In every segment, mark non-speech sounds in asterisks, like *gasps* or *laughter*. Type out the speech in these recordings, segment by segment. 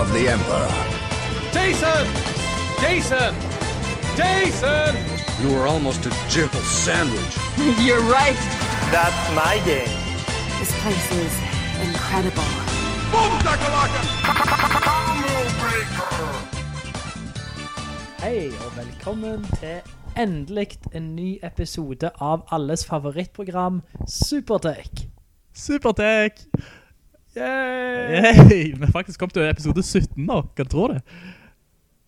of the Emperor. Jason! Jason! Jason! You were almost a gentle sandwich. *laughs* You're right. That's my game. This place is incredible. Hei, og velkommen til endelig en ny episode av alles favorittprogram, Supertech. Supertech! Yay! Vi har faktisk kommet til episode 17 nå, kan du tro det?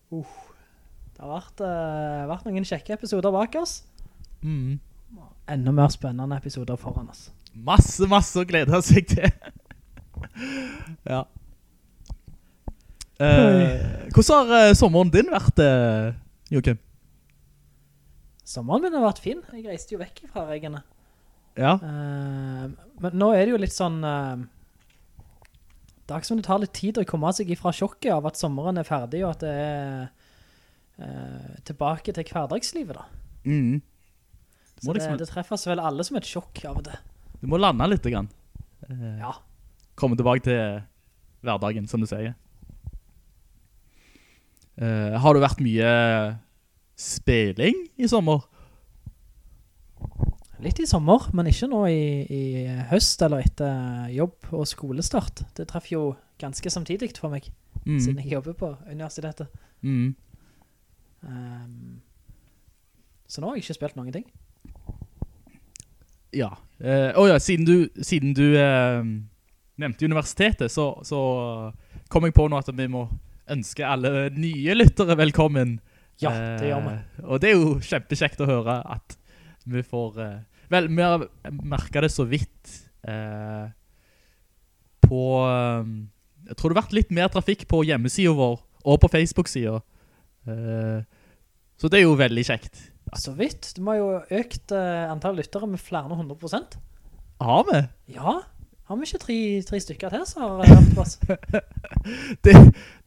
Det har vært, uh, vært noen kjekke episoder bak oss. Mm. Enda mer spennende episoder foran oss. Masse, masse å glede seg til. *laughs* ja. Uh, hvordan har eh, sommeren din vært, Joachim? Sommeren min har vært fin. Jeg reiste jo vekk fra reggene. Ja. Men nå er det jo litt sånn... det er ikke som det tar litt tid å komme seg ifra sjokket av at sommeren er ferdig, og at det er eh, tilbake til hverdagslivet da. Mm. Det, Så må, liksom, det, det treffer så vel alle som et sjokk av det. du må lande litt grann. Eh, Ja. Komme tilbake til hverdagen, som du sier. Eh, har det vært mye spilling i sommer? Litt i sommer, men ikke nå i, i høst eller etter jobb og skolestart. Det treffer jo ganske samtidig for meg, Mm. siden jeg jobber på universitetet. Mm. Um, så nå har jeg ikke spilt noen ting. Ja. Eh, ja, siden du, siden du eh, nevnte universitetet, så, så kom jeg på nå at vi må ønske alle nye lyttere velkommen. Ja, det gjør vi. Eh, og det er jo kjempekjekt å høre at vi får... Uh, vel, vi har merket det så vidt uh, på... Um, jeg tror det har vært litt mer trafikk på hjemmesiden vår og på Facebook-siden. Uh, så det er jo veldig kjekt. Så vidt. Du må jo økt antall lyttere med flere 100 prosent. Har vi? Ja, har vi ikke tre, tre stykker til som har hørt på oss? *laughs* det,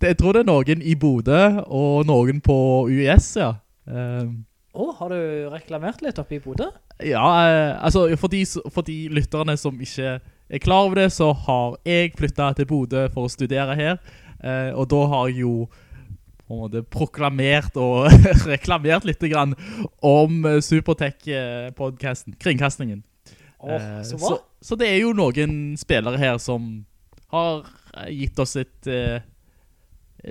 det, jeg tror det er noen i Bodø og noen på UiS, ja. Ehm, Å, har du reklamert litt oppe i Bodø? ja, eh, altså for de, for de lytterne som ikke er klar over det, så har jeg flyttet til Bodø for å studere her. eh, og da har jeg jo på en måte proklamert og *laughs* reklamert litt grann om eh, Supertech-podcasten, kringkastningen. Åh, Eh, så bra. så, så det er jo noen spillere her som har eh, gitt oss et eh,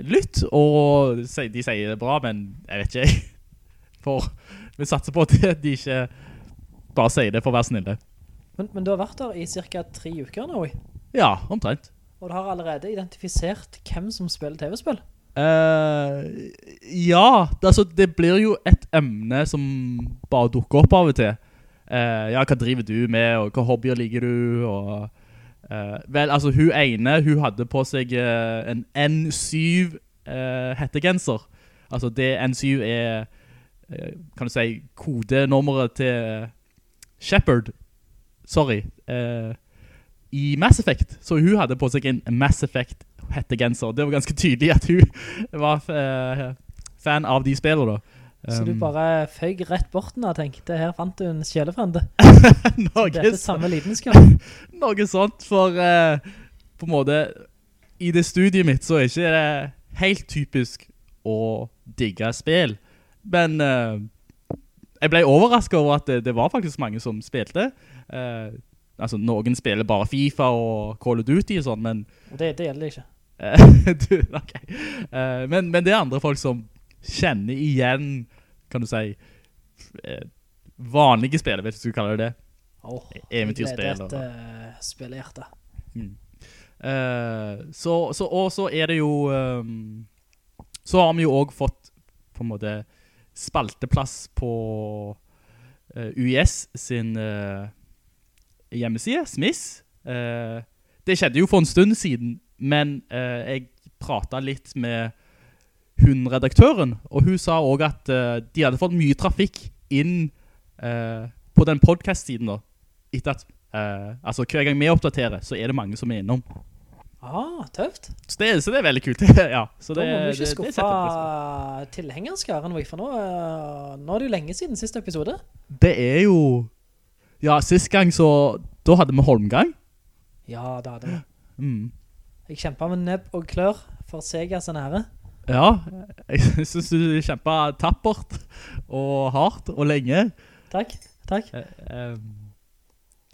lytt, og de sier det bra, men jeg vet ikke jeg. For vi satser på at *laughs* de ikke bare sier det for å være snille. Men, men du har vært der i cirka tre uker nå. Ja, omtrent. og du har allerede identifisert hvem som spiller TV-spill. Uh, ja, det, altså, det blir jo et emne som bare dukker opp av og til. Uh, ja, hva driver du med, og hva hobbyer liker du, og... Uh, vel, altså, hun ene, hun hadde på seg en N7 eh, hettegenser. Altså, det N7 er, kan du si, kodenummeret til Shepard. Sorry. eh, I Mass Effect. Så hun hadde på seg en Mass Effect hettegenser. Det var ganske tydelig at hun *laughs* var eh, fan av de spillene da. Så du Um, bare føg rett bort og tenkte, her fant du en sjelefrende. *laughs* noe, Dette er det samme lidenskap. *laughs* noe sånt, for eh, på en måte, i det studiet mitt så er ikke det helt typisk å digge spill. Men uh, jeg ble overrasket over at det, det var faktisk mange som spilte. Uh, altså, noen spiller bare FIFA og Call of Duty og sånn, men det, det gjelder ikke. *laughs* Du, ok. Eh, men, men det er andre folk som kjenner igjen, kan du si, vanlige spillere, vet du hva du kaller det det? Åh, Eventyrspill, Jeg gleder et uh, Mm. Uh, så, så, og så er det jo, um, så har vi jo også fått, på en måte, spalteplass på uh, UiS sin uh, hjemmeside, Smiss. Uh, det skjedde jo for en stund siden, men eh, jeg pratet litt med hun redaktøren, og hun sa også at eh, de hadde fått mye trafikk inn eh, på den podcast-siden da, etter at, eh, altså hver gang vi oppdaterer, så er det mange som er innom. Ah, tøft. Så det, så det er veldig kult, *laughs* ja. Så Da må vi ikke skuffe tilhengerskaren vår, for nå, eh, nå er det jo lenge siden siste episode. Det er jo, ja, sist gang så, da hadde vi Holmgang. Ja, det hadde vi. Mm. Jeg kjempet med nebb og klør for Sega sin ære. Ja, *laughs* jeg synes du kjempet tappert og hardt og lenge. Takk, takk. Eh,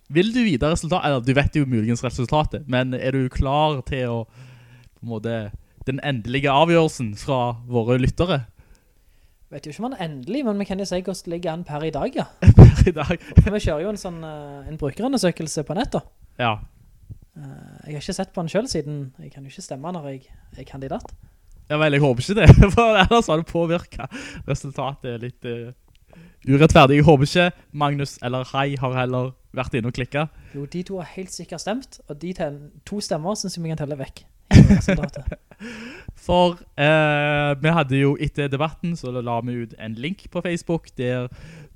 vil du videre resultatet? eller du vet jo muligens resultatet, men er du klar til å, på en måte, den endelige avgjørelsen fra våre lyttere Vet jo ikke om den er endelig, men vi kan jo si hvordan det ligger an per i dag, ja. *laughs* per i dag? *laughs* Vi kjører jo en sånn, eh, en brukerundersøkelse på nettet. Ja, Eh, Jeg har ikke sett på den selv siden jeg kan jo ikke stemme når jeg er kandidat. ja vel, jeg håper ikke det, *laughs* for ellers har det påvirket resultatet litt uh, urettferdig. Jeg håper ikke Magnus eller Hei har heller vært inne og klikket. Jo, de to har helt sikkert stemt, og de to stemmer synes jeg vi kan telle vekk. *laughs* For eh, vi hadde jo etter debatten så la vi ut en link på Facebook der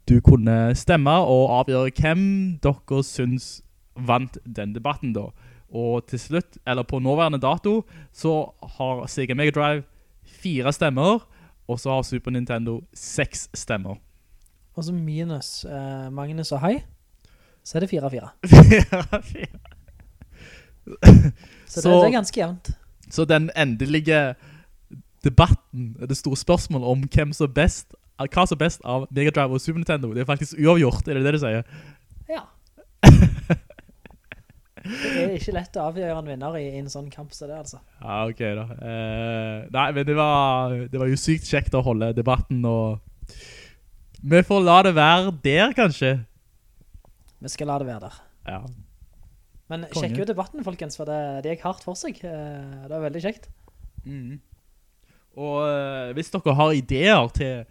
du kunne stemme og avgjøre hvem dere syns vant den debatten da. Og til slutt, eller på nåværende dato, så har Sega Mega Drive fire stemmer, og så har Super Nintendo seks stemmer. Og så minus eh, Magnus og Hei, så er det 4-4. Så, *laughs* *laughs* Så- det, det er ganske jevnt. Så den endelige debatten, det store spørsmålet om hvem som er best, hva som er best av Mega Drive og Super Nintendo, det er faktisk uavgjort, er det det du sier? Ja. *laughs* det er ikke lett å avgjøre en vinner i, en sånn kamp så det, altså. Ja, ok da. Eh, nei, men det var, det var jo sykt kjekt å holde debatten, og vi får la det være der, kanskje. Vi skal la det være der. Ja. Men Konge. sjekk jo debatten, folkens, for det, det gikk hardt for seg. Eh, Det var veldig kjekt. Og eh, hvis dere har ideer til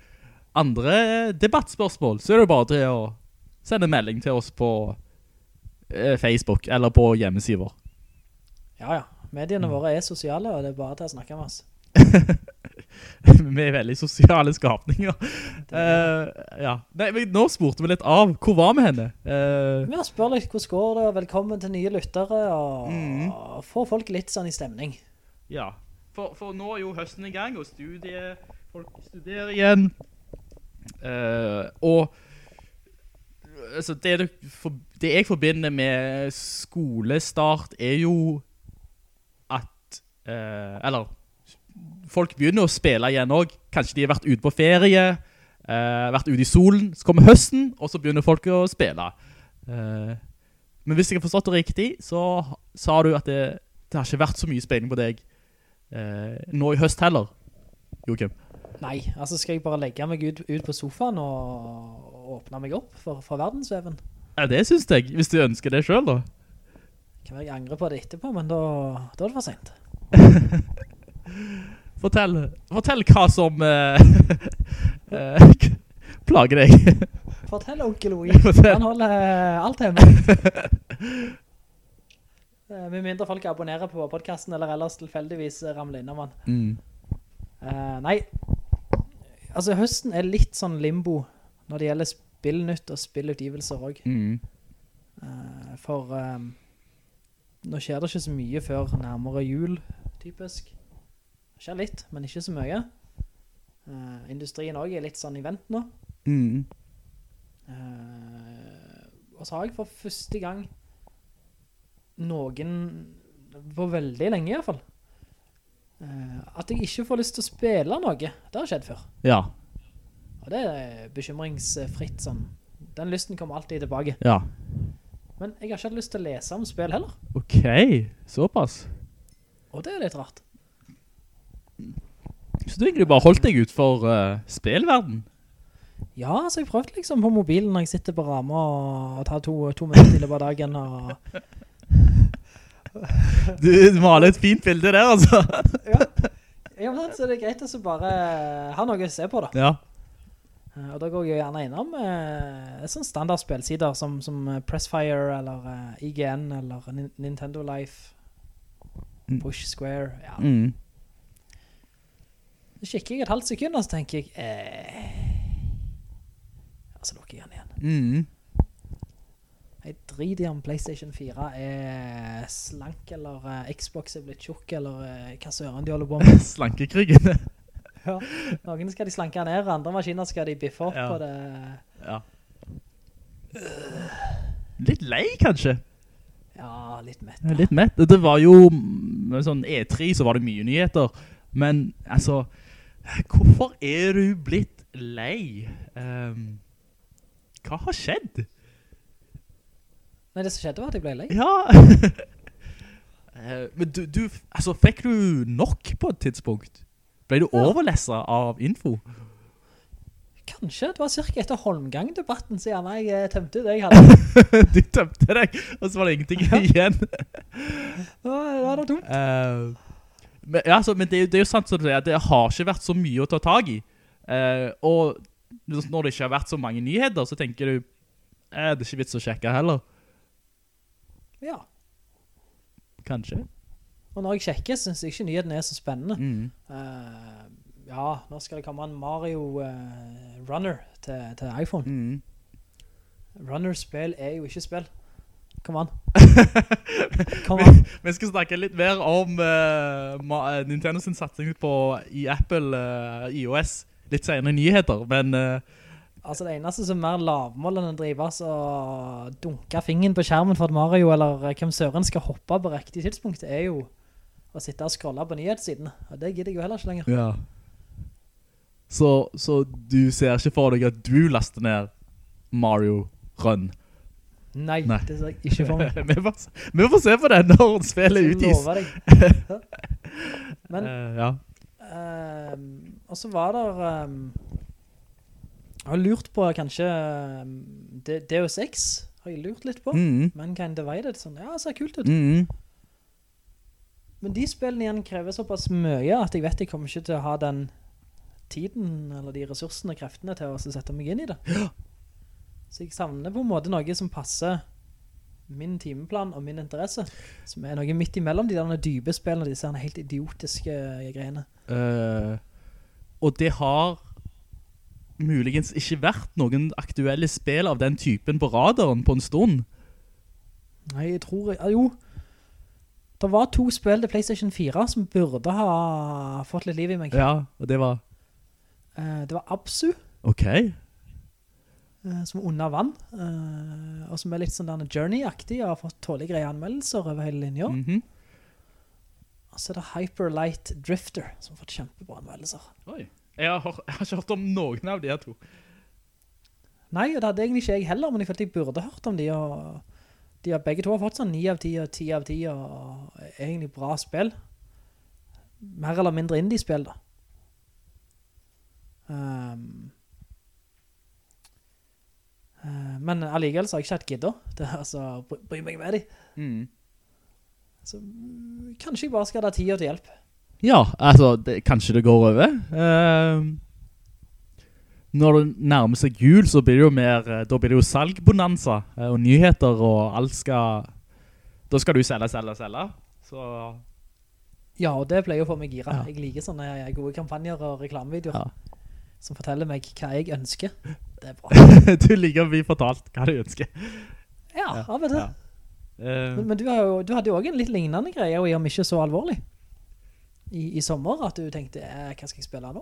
andre debattspørsmål, så er det bare til å sende en melding til oss på eh, Facebook, eller på hjemmesider. Ja, ja. Mediene Mm. våre er sosiale, og det er bare til å snakke med oss. *laughs* *laughs* Vi er veldig sosiale skapninger. Uh, ja. Nei, men nå spurte vi litt av. Hvor var vi henne? Uh, Vi har spør litt hvordan går det, og velkommen til nye lyttere, og, mm. få folk litt sånn i stemning. ja. For, for nå er jo høsten i gang, og studie, folk studerer igjen. Uh, og altså, det, du, for, det jeg forbinder med skolestart er jo at Eller folk begynner å spille igjen òg. Kanskje de har vært ute på ferie, eh, vært ute i solen. Så kommer høsten, og så begynner folk å spille. Eh, men hvis jeg har forstått det riktig, så sa du at det, det har ikke vært så mye spilling på deg eh, nå i høst heller, Joakim. Nei, altså skal jeg bare legge meg ut, ut på sofaen og, og åpne meg opp for, for verdensveven. Ja, det synes jeg, hvis du ønsker det selv da. Kan være jeg angre på det etterpå, men da, da er det for sent. *laughs* Fortell, fortell hva som *laughs* eh, plager deg. Fortell onkel Louis. *laughs* Fortell. Han holder eh, alt hjemme. *laughs* Med mindre folk abonnerer på podcasten, eller ellers tilfeldigvis ramler innom han. Mm. Uh, nei, altså høsten er litt sånn limbo når det gjelder spillnytt og spillutgivelser også. Mm. Uh, for eh, nå skjer det ikke så mye før nærmere jul, typisk. Skjer litt, men ikke så mye. Uh, industrien også er litt sånn i vent nå. Mm. Uh, og så har jeg for første gang noen, på veldig lenge i hvert fall, uh, at jeg ikke får lyst til å spille noe. Det har skjedd før. Ja, Og det er bekymringsfritt sånn. Den lysten kommer alltid tilbake. ja. Men jeg har ikke hatt lyst til å lese om spill heller. Ok, såpass. Og det er litt rart. Så du egentlig bare holdt deg ut for uh, spillverden? Ja, så jeg prøvde liksom på mobilen når jeg sitter på rama og, og tar to, to minutter i løpet av dagen. Og, *laughs* Du, du maler et fint bilde der, altså. *laughs* ja, men så er greit å bare ha noe å se på da. Ja. Eh, Og da går jeg gjerne innom eh, sånn standardspillsider som, som eh, Pressfire eller eh, IGN eller Nin- Nintendo Life, Mm. Push Square, ja. Mm. Så kikker jeg et halvt sekund, og så tenker jeg, eh... Ja, så lukker jeg den igjen. Mm. Jeg driter i om PlayStation 4 er slank, eller uh, Xbox er blitt tjukk, eller uh, hva søren de holder på med. *laughs* Slankekrigen. *laughs* ja. Noen skal de slanke ned, andre maskiner skal de biffe opp, Ja. og det... ja. Litt lei, kanskje. Ja, litt mett. Er Litt mett. Det var jo med sånn E3 så var det mye nyheter. Men altså, hvorfor er du blitt lei? Um, hva har skjedd? Nei, det som skjedde var at jeg ble lei. Ja. uh, *laughs* men du, du, altså, fikk du nok på et tidspunkt? Ble du Ja. overlesset av info? Kanskje, det var cirka etter Holmgang-debatten, siden jeg eh, tømte det jeg hadde. *laughs* du tømte deg, og så var det ingenting igjen. Da var det dumt. Eh, men, ja, altså, men det, det er jo sant som du sier, det har ikke vært så mye å ta tag i. Eh, og når det ikke har vært så mange nyheter, så tenker du, eh, det er ikke vits å sjekke heller. Ja. Kanskje. Og når jeg sjekker, synes jeg ikke nyheten er så spennende. Mm. Uh, ja, nå skal det komme en Mario uh, Runner til, til iPhone. Mm. Runner-spill er jo ikke spill. Kom on. *laughs* Come on. Vi skal snakke litt mer om uh, eh, Nintendo sin satsing på i Apple uh, iOS litt senere nyheter, men Uh, Altså det eneste som er mer lavmål enn å drive så dunke fingeren på skjermen for at Mario eller eh, hvem søren skal hoppe på riktig tidspunkt, er jo å sitte og scrolle på nyhetssiden, Og det gidder jeg jo heller ikke lenger. Ja. Så, så du ser ikke for deg at du laster ned Mario Run? Nei, Nei. det ser jeg ikke for meg. *laughs* vi, får, vi får se på det når spillet utgis. lover deg. *laughs* Men, uh, ja. ehm, og så var der, Um, jeg har lurt på kanskje ehm, Deus Ex, har jeg lurt litt på. Mm, Mankind Divided, sånn, ja, det ser kult ut. mm, Men de spillene igjen krever såpass mye at jeg vet jeg kommer ikke til å ha den tiden, eller de ressursene og kreftene til å sette meg inn i det. Så jeg savner på en måte noe som passer min timeplan og min interesse, som er noe midt imellom de der dype spillene, disse helt idiotiske greiene. Uh, og det har muligens ikke vært noen aktuelle spill av den typen på radaren på en stund. Nei, jeg tror, ja, jo, det var to spill til PlayStation 4 som burde ha fått litt liv i meg. Ja, og det var... Uh, Det var Absu, Ok. Eh, som er under vann, eh, og som er litt sånn Journey-aktig, og har fått tålige greie anmeldelser over hele linja. -hmm. Og så er det Hyper Light Drifter, som har fått kjempebra anmeldelser. Oi. Jeg har, jeg har ikke hørt om noen av de her to. Nei, og det hadde egentlig ikke jeg heller, men jeg følte jeg burde hørt om de, og de har begge to har fått sånn 9 av 10 og 10 av 10, og egentlig bra spill. Mer eller mindre indie-spill da. Um, men allikevel så har jeg ikke hatt gidder. Det er altså, bry- meg med dem. Mm. Så mm, kanskje jeg bare skal ha tid til hjelp. Ja, altså, det, kanskje det går over. Uh, når det nærmer seg jul, så blir det jo mer, eh, da blir det jo salgbonanza, eh, og nyheter, og alt skal, da skal du selge, selge, selge. Så, Ja, og det pleier å få meg gira. Ja. Jeg liker sånne eh, gode kampanjer og reklamevideoer Ja. Som forteller meg hva jeg ønsker. Det er bra. *laughs* du liker å bli fortalt hva du ønsker. Ja. Ja. Eh, Men, men du, har jo, du hadde jo også en litt lignende greie, og om ikke så alvorlig. I, i sommer, at du tenkte, eh, hva skal jeg spille nå?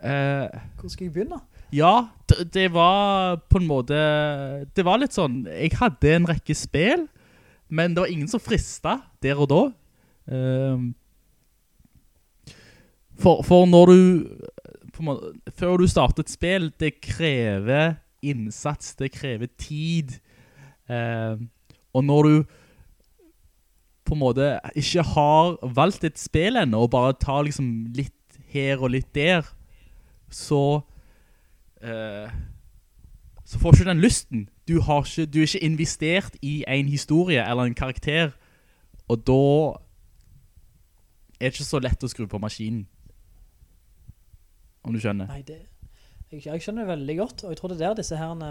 eh, Hvor skal jeg begynne? Ja, det, det var på en måte Det var litt sånn Jeg hadde en rekke spill Men det var ingen som fristet Der og da Eh, for, for når du måte, Før du starter et spill Det krever innsats Det krever tid Eh, Og når du På en måte Ikke har valgt et spill ennå Og bare tar liksom litt her og litt der så eh, så får ikke den lysten. Du, ikke, du er ikke investert i en historie eller en karakter, og da er det ikke så lett å skru på maskinen. Om du skjønner. Nei, det, jeg, jeg skjønner det veldig godt, og jeg tror det er der disse herene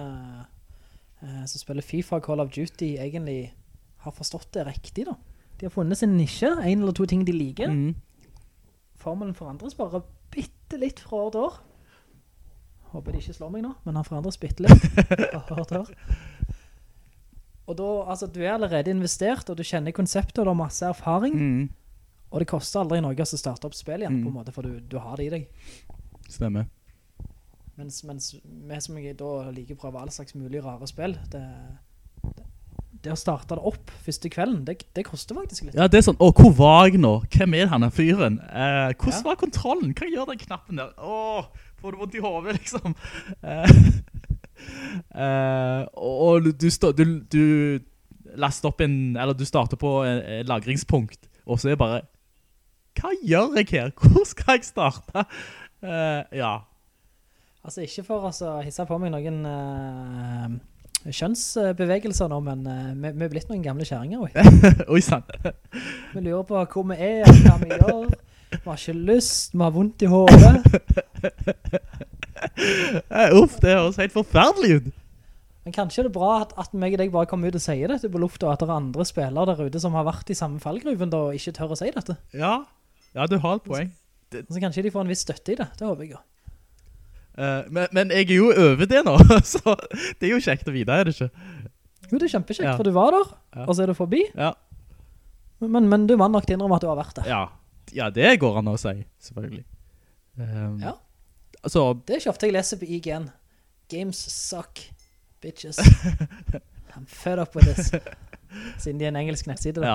eh, som spiller FIFA Call of Duty egentlig har forstått det riktig da. De har funnet sin nisje, en eller to ting de liker. Mm. Formelen forandres bare bittelitt bitte litt fra år til år. Håper de ikke slår meg nå, men han forandres bitte litt fra år til år. Og da, altså, du er allerede investert, og du kjenner konseptet, og du har masse erfaring, Mm, og det koster aldri noe å starte opp spill igjen, Mm. på en måte, for du, du har det i deg. Stemmer. Mens, mens vi som jeg da liker å prøve alle slags mulig rare spill, det, det, det å starte det opp første kvelden, det, det koster faktisk litt. Ja, det er sånn, åh, hvor var jeg nå? Hvem er denne fyren? Eh, hvordan Ja. var kontrollen? Hva gjør den knappen der? Åh, får du vondt i hovedet, liksom? Eh, *laughs* eh, og du, du, du laster opp en, eller du starter på en, en lagringspunkt, og så er det bare, hva gjør jeg her? Hvor skal jeg starte? Eh, ja. Altså ikke for å hisse på meg noen uh, kjønnsbevegelser nå, men uh, vi, vi er blitt noen gamle kjæringer. oi. *laughs* Oi, sann. Vi lurer på hvor vi er, hva vi gjør. Vi har ikke lyst, vi har vondt i håret. *laughs* Uff, det høres helt forferdelig ut. Men kanskje er det bra at, at meg og deg bare kommer ut og sier dette på lufta, og at det er andre spillere der ute som har vært i samme fallgruven da, og ikke tør å si dette. Ja, ja du har et poeng. Så kanskje de får en viss støtte i det, det håper jeg jo. Uh, men, men jeg er jo over det nå, *laughs* så det er jo kjekt å vite, er det ikke? Jo, det er kjempekjekt, Ja. for du var der, Ja. og så er du forbi. Ja. Men, men du var nok til å innrømme at du har vært der. Ja, ja det går an å si, selvfølgelig. Um, Ja. Altså, Det er ikke ofte jeg leser på IGN. Games suck, bitches. *laughs* I'm fed up with this. Siden de er en engelsk nettside. Da.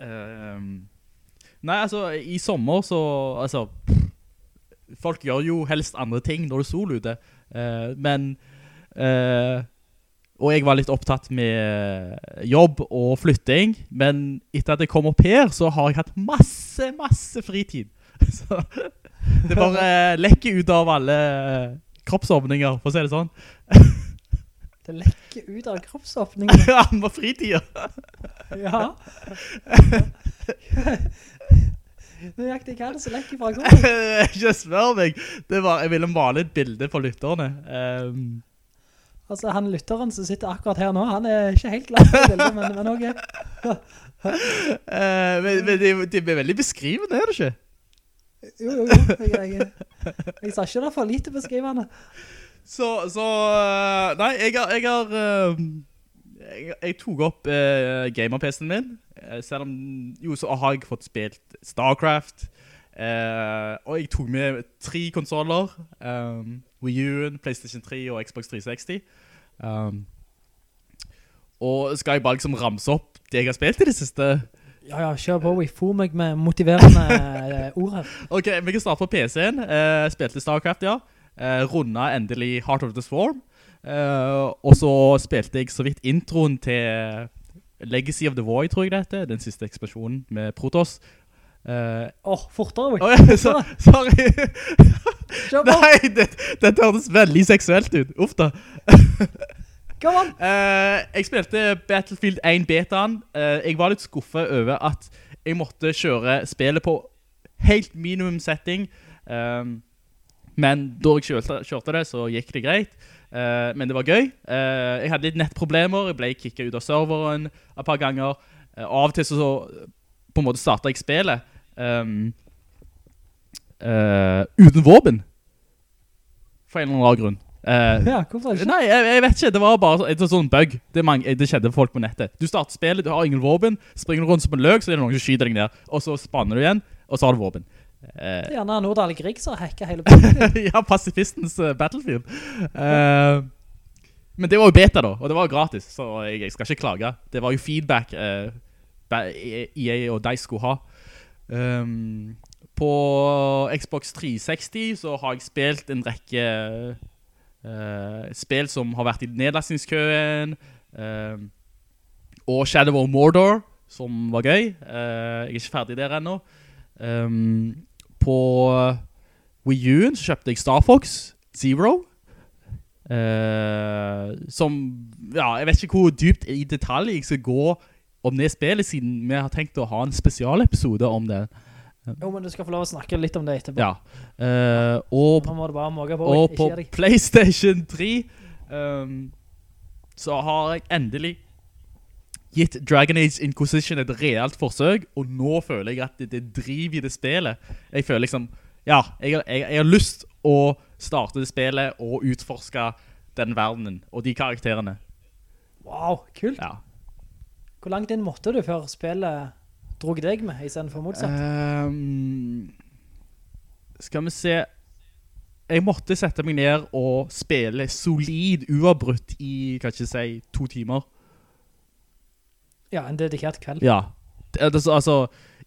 ja. Um, nei, altså, i sommer så, altså, folk gjør jo helst andre ting når det er sol ute, uh, men, uh, og jeg var litt opptatt med jobb og flytting, men etter at jeg kom opp her, så har jeg hatt masse, masse fritid. *laughs* Så det bare lekker ut av alle kroppsåpninger, for å si det sånn. *laughs* Det lekker ut av kroppsåpningen. *laughs* Ja, med fritida. ja. Nøyaktig hva er det som lekker fra kroppen? Ikke spør meg. Det var, jeg ville male et bilde for lytterne. Um, Altså, han lytteren som sitter akkurat her nå, han er ikke helt glad for bildet, men, men ok. uh, men men de, de er veldig beskrivende, er det ikke? Jo, jo, jo. Jeg, jeg, jeg sa ikke det for lite beskrivende. Så, så eh, Nei, jeg har Jeg, har, eh, jeg, jeg tok opp uh, gamer-PC-en min. Eh, selv om Jo, så har jeg fått spilt Starcraft. eh, og jeg tok med tre konsoler. Um, Wii U, PlayStation 3 og Xbox 360. Um, og skal jeg bare liksom ramse opp det jeg har spilt i det siste? Ja, ja, kjør på. Vi får meg med motiverende eh, ord her. *laughs* Ok, vi kan starte på PC-en. Eh, spilte Starcraft, ja. Eh, runda endelig Heart of the Swarm. Eh, og så spilte jeg så vidt introen til Legacy of the Void, tror jeg det heter. Den siste eksplosjonen med Protoss. Eh, Åh, fortere, vi. ja, så, sorry. Nei, det, dette hørtes veldig seksuelt ut. Uff da. Come on. Uh, *laughs* jeg spilte Battlefield 1 betaen. Uh, jeg var litt skuffet over at jeg måtte kjøre spillet på helt minimum setting. Um, men da jeg kjørte, kjørte det, så gikk det greit. Eh, men det var gøy. Eh, jeg hadde litt nettproblemer. Jeg ble kikket ut av serveren et par ganger. Eh, av og til så, så på en måte startet jeg spillet um, uh, uten våpen. For en eller annen grunn. Uh, Ja, hvorfor ikke? Nei, jeg, jeg vet ikke. Det var bare en sånn bug. Det, mange, det skjedde for folk på nettet. Du starter spillet, du har ingen våpen, springer rundt som en løk, så er det noen som skyter deg ned. Og så spanner du igjen, og så har du våpen. Det Eh, er gjerne Nordahl Grieg som har hacket hele *laughs* Battlefield. ja, pasifistens uh, Battlefield. Uh, men det var jo beta da, og det var gratis, så jeg, jeg skal ikke klage. Det var jo feedback uh, EA og DICE skulle ha. Um, på Xbox 360 så har jeg spilt en rekke uh, spill som har vært i nedlastingskøen, eh, og Shadow of Mordor, som var gøy. Eh, jeg er ikke ferdig der ennå. Um, på Wii U-en så kjøpte jeg Star Fox Zero. Uh, som, ja, jeg vet ikke hvor dypt i detalj jeg skal gå om det spillet, siden vi har tenkt å ha en spesialepisode om det. Jo, men du skal få lov å snakke litt om det etterpå. Ja. Uh, og, på. og på. PlayStation 3 um, så har jeg endelig gitt Dragon Age Inquisition et reelt forsøk, og nå føler jeg at det, det driver i det spillet. Jeg føler liksom, ja, jeg, jeg, jeg har lyst å starte det spillet og utforske den verdenen og de karakterene. Wow, kult. Ja. Hvor langt inn måtte du før spillet drog deg med, i stedet for motsatt? Um, skal vi se Jeg måtte sette meg ned og spille solid uavbrutt i, kan ikke si, to timer. Ja, en dedikert kveld. Ja. Det, altså,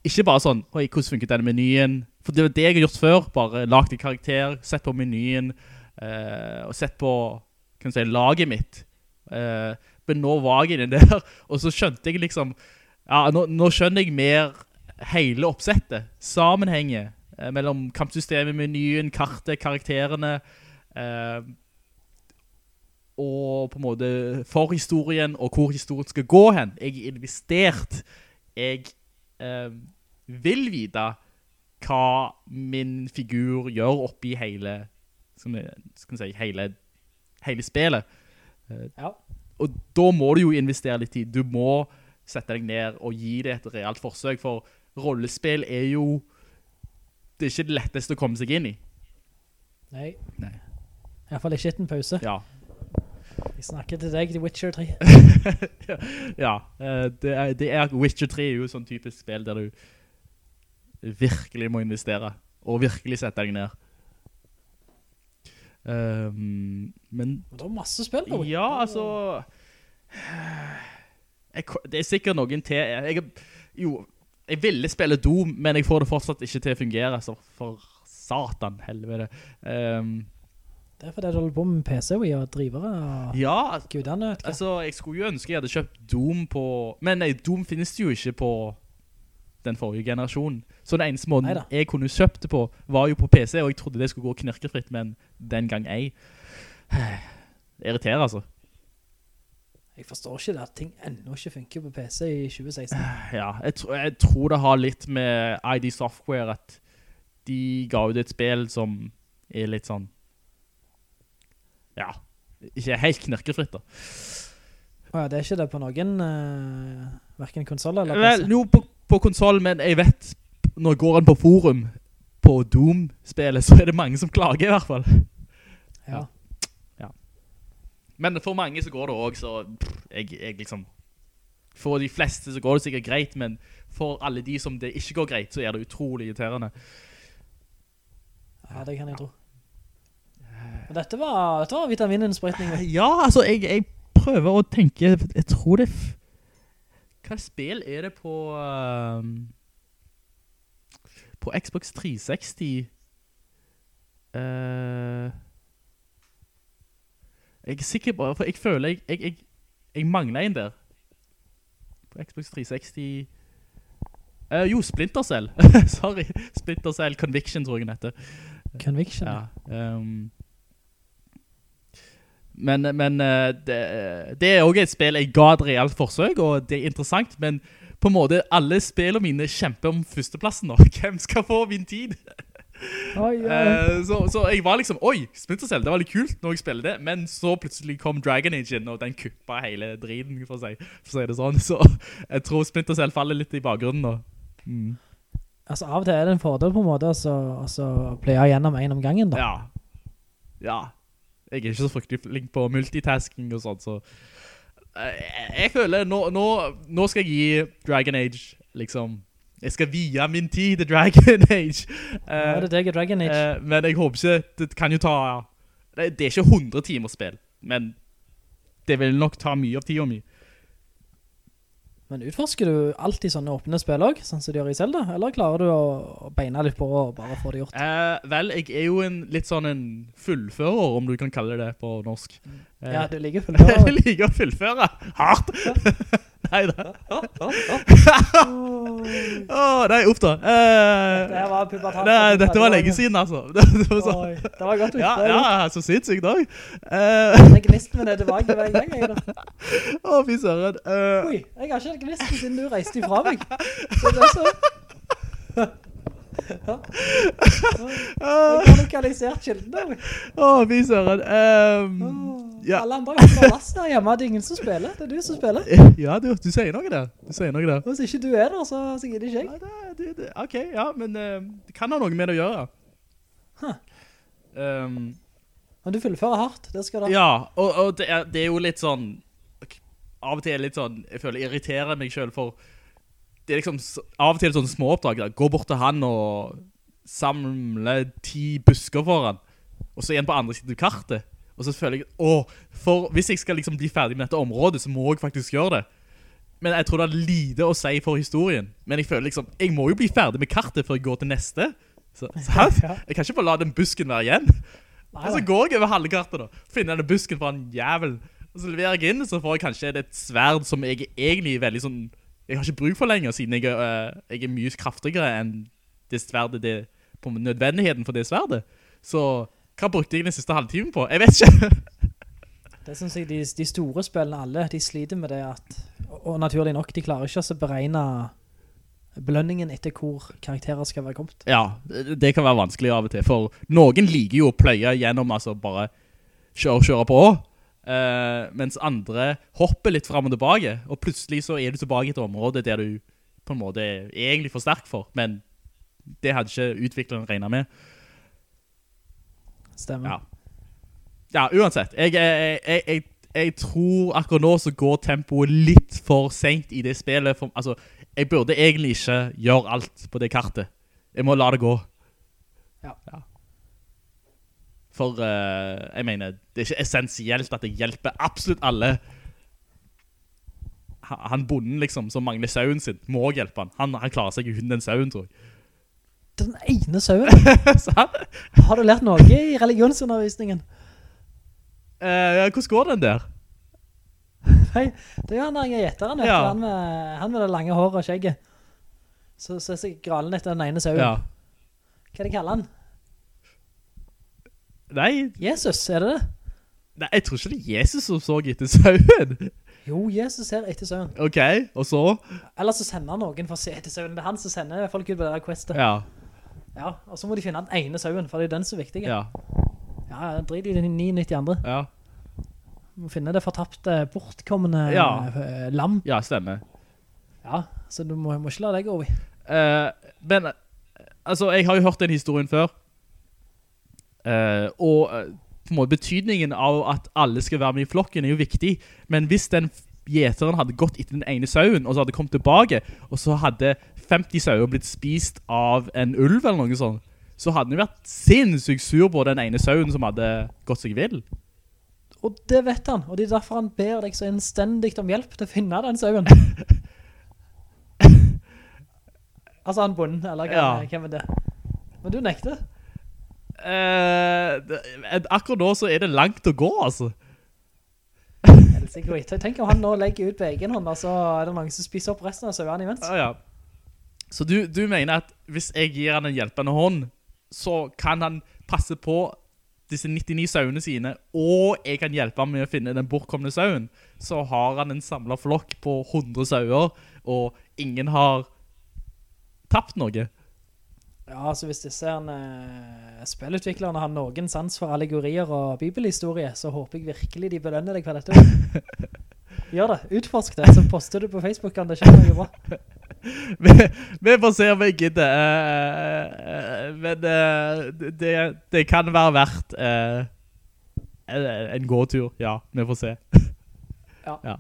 ikke bare sånn, oi, hvordan funket denne menyen? For det var det jeg har gjort før, bare lagt en karakter, sett på menyen, eh, og sett på, kan si, laget mitt. Eh, men nå var jeg den der, *laughs* og så skjønte jeg liksom, ja, nå, nå skjønner jeg mer hele oppsettet, sammenhenget eh, mellom kampsystemet, menyen, kartet, karakterene, eh, og på en måte for historien og hvor historien skal gå hen. Jeg er investert. Jeg eh, vil vite hva min figur gjør oppi hele, skal vi, skal si, hele, hele spillet. Ja. Og da må du jo investere litt tid. Du må sette deg ned og gi det et realt forsøk, for rollespill er jo, det er ikke det letteste å komme seg inn i. Nei. Nei. I hvert fall ikke etter en pause. Ja. Jeg snakker til deg, The Witcher 3. *laughs* ja, eh, det er, det er Witcher 3 er jo sånn typisk spill der du virkelig må investere, og virkelig sette deg ned. Um, men det er masse spill, da. ja, altså jeg, Det er sikkert noen til jeg, Jo, jeg ville spille Doom Men jeg får det fortsatt ikke til å fungere Så for satan helvete Ehm, Det er fordi du holder på med PC og drivere og Ja, gudene. altså Jeg skulle jo ønske jeg hadde kjøpt Doom på Men nei, Doom finnes jo ikke på Den forrige generasjonen Så den eneste måten Neida. jeg kunne kjøpt det på Var jo på PC Og jeg trodde det skulle gå knirkefritt Men den gang ei *sighs* Irriterer altså Jeg forstår ikke det at ting enda ikke funker på PC i 2016. *sighs* Ja, jeg, tr jeg tror det har litt med ID Software at de ga ut et spill som er litt sånn Ja, ikke helt knirkefritt da. Åja, ja, det er ikke det på noen, uh, hverken konsol eller Vel, PC. jo på, på konsol, men jeg vet når går inn på forum på Doom-spillet, så er det mange som klager i hvert fall. Ja. Men for mange så går det også, så pff, jeg, jeg liksom For de fleste så går det sikkert greit, men for alle de som det ikke går greit, så er det utrolig irriterende. ja, det kan jeg tro. Og dette var, dette var vitamininnsprøytning. Ja, altså, jeg, jeg prøver å tenke, jeg tror det... Hva spill er det på... Um, på Xbox 360? Uh, jeg er sikker på, for jeg føler jeg, jeg, jeg, jeg mangler en der. På Xbox 360... Uh, jo, Splinter Cell. *laughs* Sorry. Splinter Cell Conviction, tror jeg den heter. Conviction. Ja, ehm, men, men eh, det, det er også et spill jeg ga et reelt forsøk, og det er interessant, men på en måte alle spillene mine kjemper om førsteplassen nå. *laughs* Hvem skal få min tid? Oi. Eh, så, så jeg var liksom, oi, Splinter Cell, det var litt kult når jeg spiller det, men så plutselig kom Dragon Age inn, og den kuppa hele driden, for å si, for å si det sånn. *laughs* Så jeg tror Splinter Cell faller litt i bakgrunnen nå. Mm. Altså, av og til er det en fordel på en måte, altså, altså jeg gjennom en om gangen da. Ja. Ja. Jeg er ikke så fryktelig flink på multitasking og sånt, så eh, jeg føler, nå, nå, nå skal jeg gi Dragon Age, liksom, jeg skal via min tid til Dragon *laughs* Age. Nå er det deg i Dragon Age. Eh, men jeg håper ikke, det kan jo ta, det, det er ikke 100 timer spill, men det vil nok ta mye av tiden min. Men utforsker du alltid sånne åpne spill også, sånn som de gjør i Zelda? Eller klarer du å, beina litt på og bare få det gjort? Eh, vel, jeg er jo en litt sånn en fullfører, om du kan kalle det på norsk. Eh, Ja, du ligger *laughs* fullfører. Jeg liker *laughs* å fullføre. Hardt. Neida. Åh, nei, uff da. Eh, Det var pubertat. nei, dette var lenge siden, altså. *laughs* Det var så, Oi, det var godt ja, ja, så sinnssykt dag. Eh, Den gnisten min er tilbake hver gang, jeg da. Åh, fy søren. Eh, Oi, jeg har ikke gnisten siden du reiste ifra meg. Så det er så... Ja. Jeg har lokalisert kilden da. Åh, fy søren. Ja. Alle andre har ikke last der hjemme, det er ingen som spiller. Det er du som spiller. Ja, du, du sier noe der. Du sier noe der. Hvis ikke du er der, så, sier det ikke jeg. Ja, det, det, ok, ja, men uh, det kan ha noe med det å gjøre. Um, Men du fullfører hardt, det skal da. ja, og, og det, er, det er jo litt sånn, av og til er litt sånn, jeg føler jeg irriterer meg selv for, det er liksom, av og til sånne små oppdrag, gå bort til han og samle ti busker for han, og så igjen på andre siden av kartet, og så føler jeg, åh, for hvis jeg skal liksom bli ferdig med dette området, så må jeg faktisk gjøre det. Men jeg tror det er lite å si for historien. Men jeg føler liksom, jeg må jo bli ferdig med kartet før jeg går til neste. Så, sant? *laughs* Jeg kan ikke bare la den busken være igjen. Og så går jeg over halve kartet da, finner den busken fra en jævel, og så leverer jeg inn, så får jeg kanskje et sverd som jeg egentlig er veldig sånn, jeg har ikke bruk for lenger, siden jeg, øh, jeg er mye kraftigere enn det sverdet, det, på nødvendigheten for det sverdet. Så hva brukte jeg den siste halvtimen på? Jeg vet ikke. *laughs* Det synes jeg de, de store spillene alle, de sliter med det at, og naturlig nok, de klarer ikke å beregne belønningen etter hvor karakterer skal være kommet. Ja, det det kan være vanskelig av og til, for noen liker jo å pløye gjennom, altså bare kjøre, kjøre på, eh, mens andre hopper litt frem og tilbake, og plutselig så er du tilbake i et område der du på en måte er egentlig for sterk for, men det hadde ikke utvikleren regnet med. Stemmer. Ja. Ja, uansett, jeg, jeg, jeg, jeg, jeg tror akkurat nå så går tempoet litt for sent i det spillet, for, altså, jeg burde egentlig ikke gjøre alt på det kartet. Jeg må la det gå. Ja. Ja. For, uh, jeg mener, det er ikke essensielt at det hjelper absolutt alle. Han, bonden liksom, som mangler sauen sin, må hjelpe han. Han, han klarer seg uten den sauen, tror jeg. Den ene sauen. *laughs* Har du lært noe i religionsundervisningen? eh, hvordan går den der? *laughs* Nei, det er jo han der gjeteren, Ja. han, med, han med det lange håret og skjegget. Så, så er jeg gralen etter den ene sauen. Ja. Hva er det kaller han? Nei, Jesus, er det det? Nei, jeg tror ikke det er Jesus som så etter sauen. Jo, Jesus ser etter sauen. Ok, og så? Eller så sender noen for å se etter sauen. Det er han som sender folk ut på det der questet. Ja, Ja, og så må de finne den ene sauen, for det er den som er viktig. ja, Ja, drit i den 99 andre. ja, må finne det fortapte, bortkommende Ja. eh, lam. ja, stemmer. Ja, så du må, må ikke la deg gå over. Uh, men, altså, jeg har jo hørt den historien før. Eh, og eh, på en måte betydningen av at alle skal være med i flokken er jo viktig. Men hvis den gjeteren hadde gått etter den ene sauen, og så hadde kommet tilbake, og så hadde 50 sauer blitt spist av en ulv eller noe sånt, så hadde jo vært sinnssykt sur på den ene sauen som hadde gått seg vill. Og det vet han, og det er derfor han ber deg så innstendig om hjelp til å finne den sauen. *laughs* altså han bonden, eller hvem, Ja. hvem er det? Men du nekter. Eh, det- akkurat nå så er det langt å gå, altså. Tenk om han nå legger ut på egen hånd, så er det mange som spiser opp resten av sauene imens. Ah, ja. Så du, du mener at hvis jeg gir han en hjelpende hånd, så kan han passe på disse 99 sauene sine, og jeg kan hjelpe ham med å finne den bortkomne sauen, så har han en samlet flokk på 100 sauer, og ingen har tapt noe. Ja, altså hvis disse her, eh, spillutviklerne har noen sans for allegorier og bibelhistorie, så håper jeg virkelig de belønner deg for dette. *laughs* Gjør det, utforsk det, så poster du på Facebook kan det skje noe bra. *laughs* vi, vi får se om jeg gidder. Uh, uh, men uh, det, det kan være verdt en gåtur. Ja, vi får se. *laughs*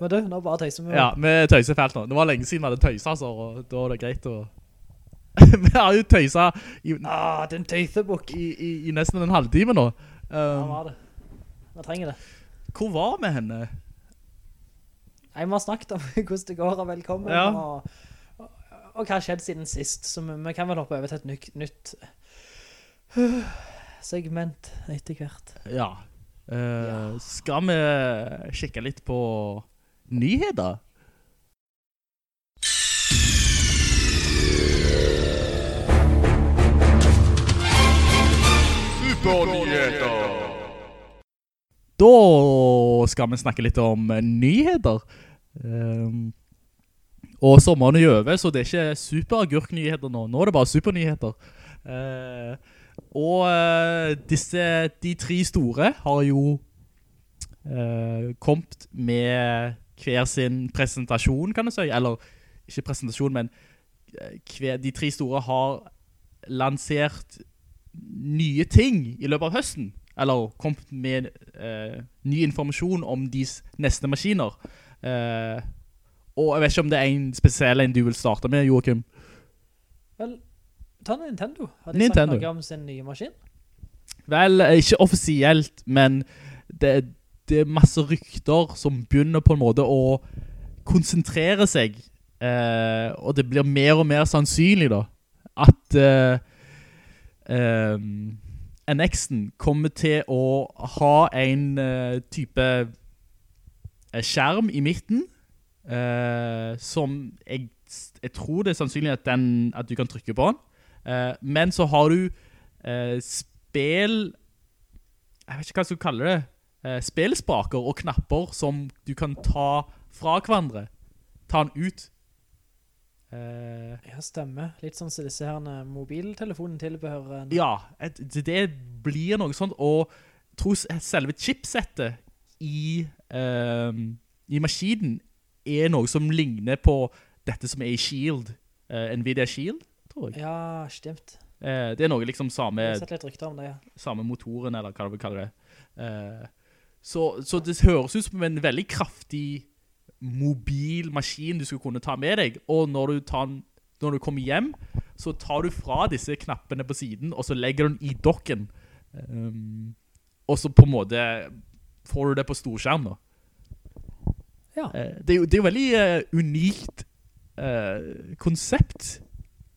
Men du, nå bare tøyser vi. Ja, vi tøyser fælt nå. Det var lenge siden vi hadde tøyset, altså, og da var det greit å... *laughs* vi har jo tøyset i, Ah, den tøysebok i, i, i nesten en halvtime nå. Ja, Um, var det. Vi trenger det. hvor var vi henne? Nei, vi har snakket om *laughs* hvordan det går, og velkommen, Ja. og, og, og hva har skjedd siden sist, så vi, vi kan vel hoppe over til et nytt, nytt *sighs* uh, segment etter hvert. Ja. Eh, Skal vi kikke litt på nyheter? Supernyheter. Da skal vi snakke litt om nyheter. Um, og sommeren er over, så det er ikke superagurknyheter nå. Nå er det bare supernyheter. Uh, og uh, disse, de tre store har jo uh, kommet med hver sin presentasjon, kan du si. Eller, ikke presentasjon, men eh, hver, de tre store har lansert nye ting i løpet av høsten. Eller kommet med eh, ny informasjon om de neste maskiner. Eh, og jeg vet ikke om det er en spesiell en du vil starte med, Joachim. Vel, ta Nintendo. Har de Nintendo. sagt noe om sin nye maskin? Vel, eh, ikke offisielt, men det, det er masse rykter som begynner på en måte å konsentrere seg. Eh, og det blir mer og mer sannsynlig da, at eh, NX-en kommer til å ha en eh, type eh, skjerm i midten, eh, som jeg, jeg tror det er sannsynlig at, den, at du kan trykke på den. Men så har du spil Jeg vet ikke hva jeg skal kalle det Spilspaker og knapper Som du kan ta fra hverandre Ta den ut eh, Ja, stemmer. Litt sånn som disse her mobiltelefonen tilbehør. en- Ja, et, det, blir noe sånt Og tror selve chipsettet I, uh, I maskinen Er noe som ligner på Dette som er i Shield uh, Nvidia Shield, tror jeg Ja, stemt. eh, Det er noe liksom samme det, ja. samme motoren, eller hva du vil kalle det. Eh, så, så det høres ut som en veldig kraftig mobil maskin du skal kunne ta med deg, og når du, tar når du kommer hjem, så tar du fra disse knappene på siden, og så legger du den i dokken. Um, og så på en måte får du det på storskjerm da. Ja. Eh, det, er jo, det er jo veldig uh, unikt uh, konsept.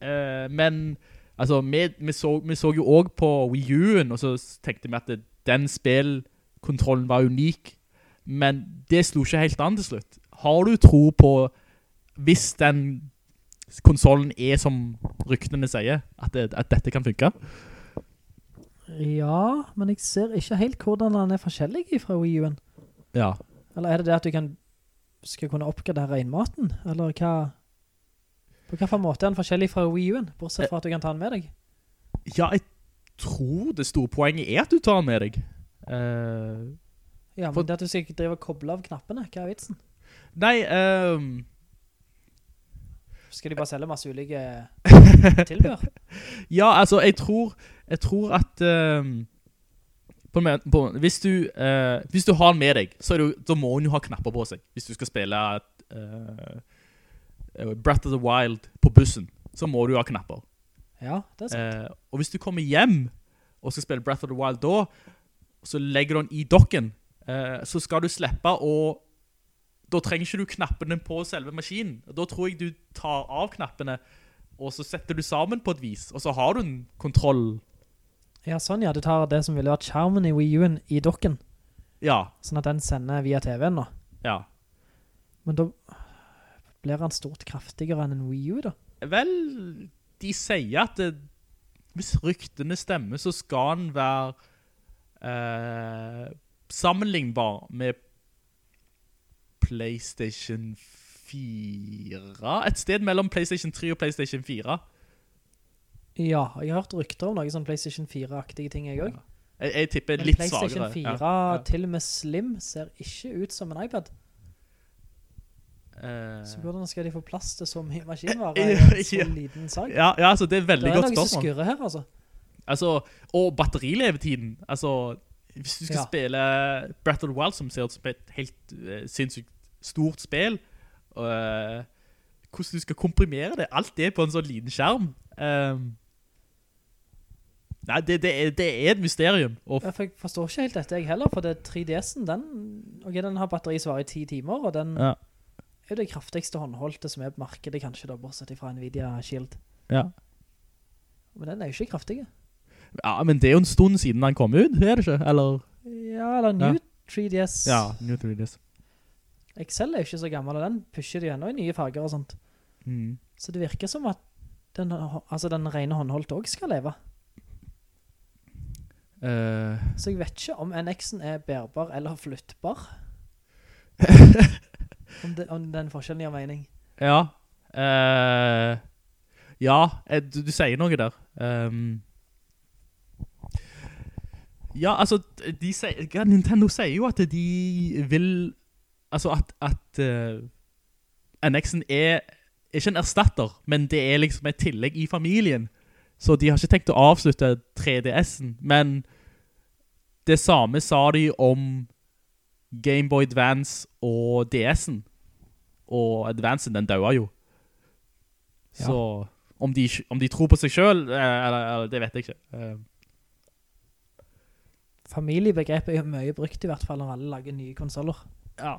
uh, men altså, vi, vi, så, vi så jo også på Wii U-en, og så tenkte vi at det, den spillkontrollen var unik. Men det slo ikke helt an til slutt. Har du tro på, hvis den konsolen er som ryktene sier, at, det, at dette kan funke? Ja, men jeg ser ikke helt hvordan den er forskjellig fra Wii U-en. Ja. Eller er det det at du kan, skal kunne oppgradere innmaten? Eller hva... På hvilken måte er den forskjellig fra Wii U-en? Bortsett fra at du kan ta den med deg. Ja, jeg tror det store poenget er at du tar den med deg. Uh, Ja, men For- det at du skal drive og koble av knappene, hva er vitsen? Nei, um... Skal de bare selge masse ulike *laughs* tilbør? Ja, altså, jeg tror, jeg tror at Um... på, en måte- på, hvis, du, uh, hvis du har den med deg, så du, da må den jo ha knapper på seg. Hvis du skal spille eh, Breath of the Wild på bussen, så må du ha knapper. Ja, det er sant. Uh, og hvis du kommer hjem og skal spille Breath of the Wild da, så legger du den i dokken, så skal du slippe å da trenger ikke du knappene på selve maskinen. Da tror jeg du tar av knappene, og så setter du sammen på et vis, og så har du en kontroll. Ja, sånn ja, du tar det som ville vært skjermen i Wii U-en i dokken, Ja, sånn at den sender via TV-en nå. ja. Men da blir han stort kraftigere enn en Wii U da. Vel, de sier at det, hvis ryktene stemmer, så skal han være eh, sammenlignbar med PlayStation 4. Et sted mellom PlayStation 3 og PlayStation 4. Ja, jeg har hørt rykter om noen sånn PlayStation 4-aktige ting jeg også. Jeg, jeg tipper Men litt PlayStation svagere. 4, til og med Slim, ser ikke ut som en iPad. Eh, Så hvordan skal de få plass til så mye maskinvare *laughs* Ja, i en så ja. liten sag? ja, ja, altså det er veldig godt spørsmål. Det er noe som skurrer her, altså. Altså, og batterilevetiden. Altså, hvis du skal Ja. spille Breath of the Wild, som ser ut som et helt uh, sinnssykt stort spill, og uh, hvordan du skal komprimere det, alt det på en sånn liten skjerm. um, nei, det, det, er, det er et mysterium. Og Jeg forstår ikke helt dette jeg heller, for det 3DS'en, den, okay, den har batterisvar i 10 timer, og den Ja. er det kraftigste håndholdte som er på markedet, kanskje da, bortsett fra Nvidia Shield. ja. Men den er jo ikke kraftig. Ja, men det er jo en stund siden den kom ut, er det ikke? Eller? Ja, eller New Ja. 3DS. Ja, New 3DS. Excel er jo ikke så gammel, og den pusher de gjennom i nye farger og sånt. Mm. Så det virker som at den, altså den rene håndholdt også skal leve. Uh. Så jeg vet ikke om NX-en er bærbar eller flyttbar. *laughs* om, det, om den forskjellen gir mening. Ja. Uh, ja, eh, du, du sier noe der. Ehm, Ja, altså, de sier, Nintendo sier jo at de vil, altså at, at uh, NX-en er ikke en erstatter, men det er liksom et tillegg i familien. Så de har ikke tenkt å avslutte 3DS'en, men det samme sa de om Game Boy Advance og DS'en. Og Advancen, den døde jo. Ja. Så om de, om de tror på seg selv, eh, eller, eller det vet jeg ikke. Familiebegrepet er jo mye brukt i hvert fall når alle lager nye konsoler. ja,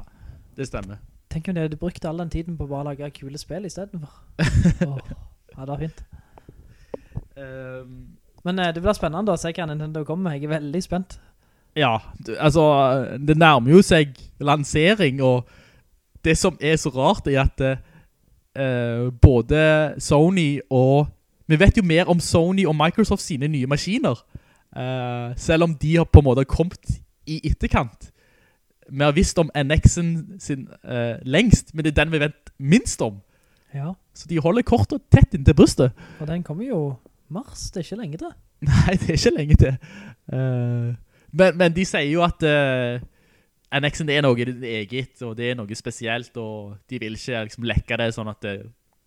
det stemmer. Tenk om de hadde brukt all den tiden på å bare å lage kule spill i stedet for. *laughs* oh, ja, det var fint. Um, Men eh, det blir spennende å se hva Nintendo kommer med. Jeg er veldig spent. Ja, altså, det nærmer jo seg lansering, og det som er så rart er at eh, både Sony og... Vi vet jo mer om Sony og Microsoft sine nye maskiner, eh, selv om de har på en måte kommet i etterkant. Vi har visst om NX-en sin uh, lengst, men det er den vi vet minst om. Ja, Så de holder kort og tett inntil brystet. og den kommer jo mars, det er ikke lenge til. *laughs* Nei, det er ikke lenge til. Uh, men, men de sier jo at NX-en er noe eget, og det er noe spesielt, og de vil ikke liksom, lekke det sånn at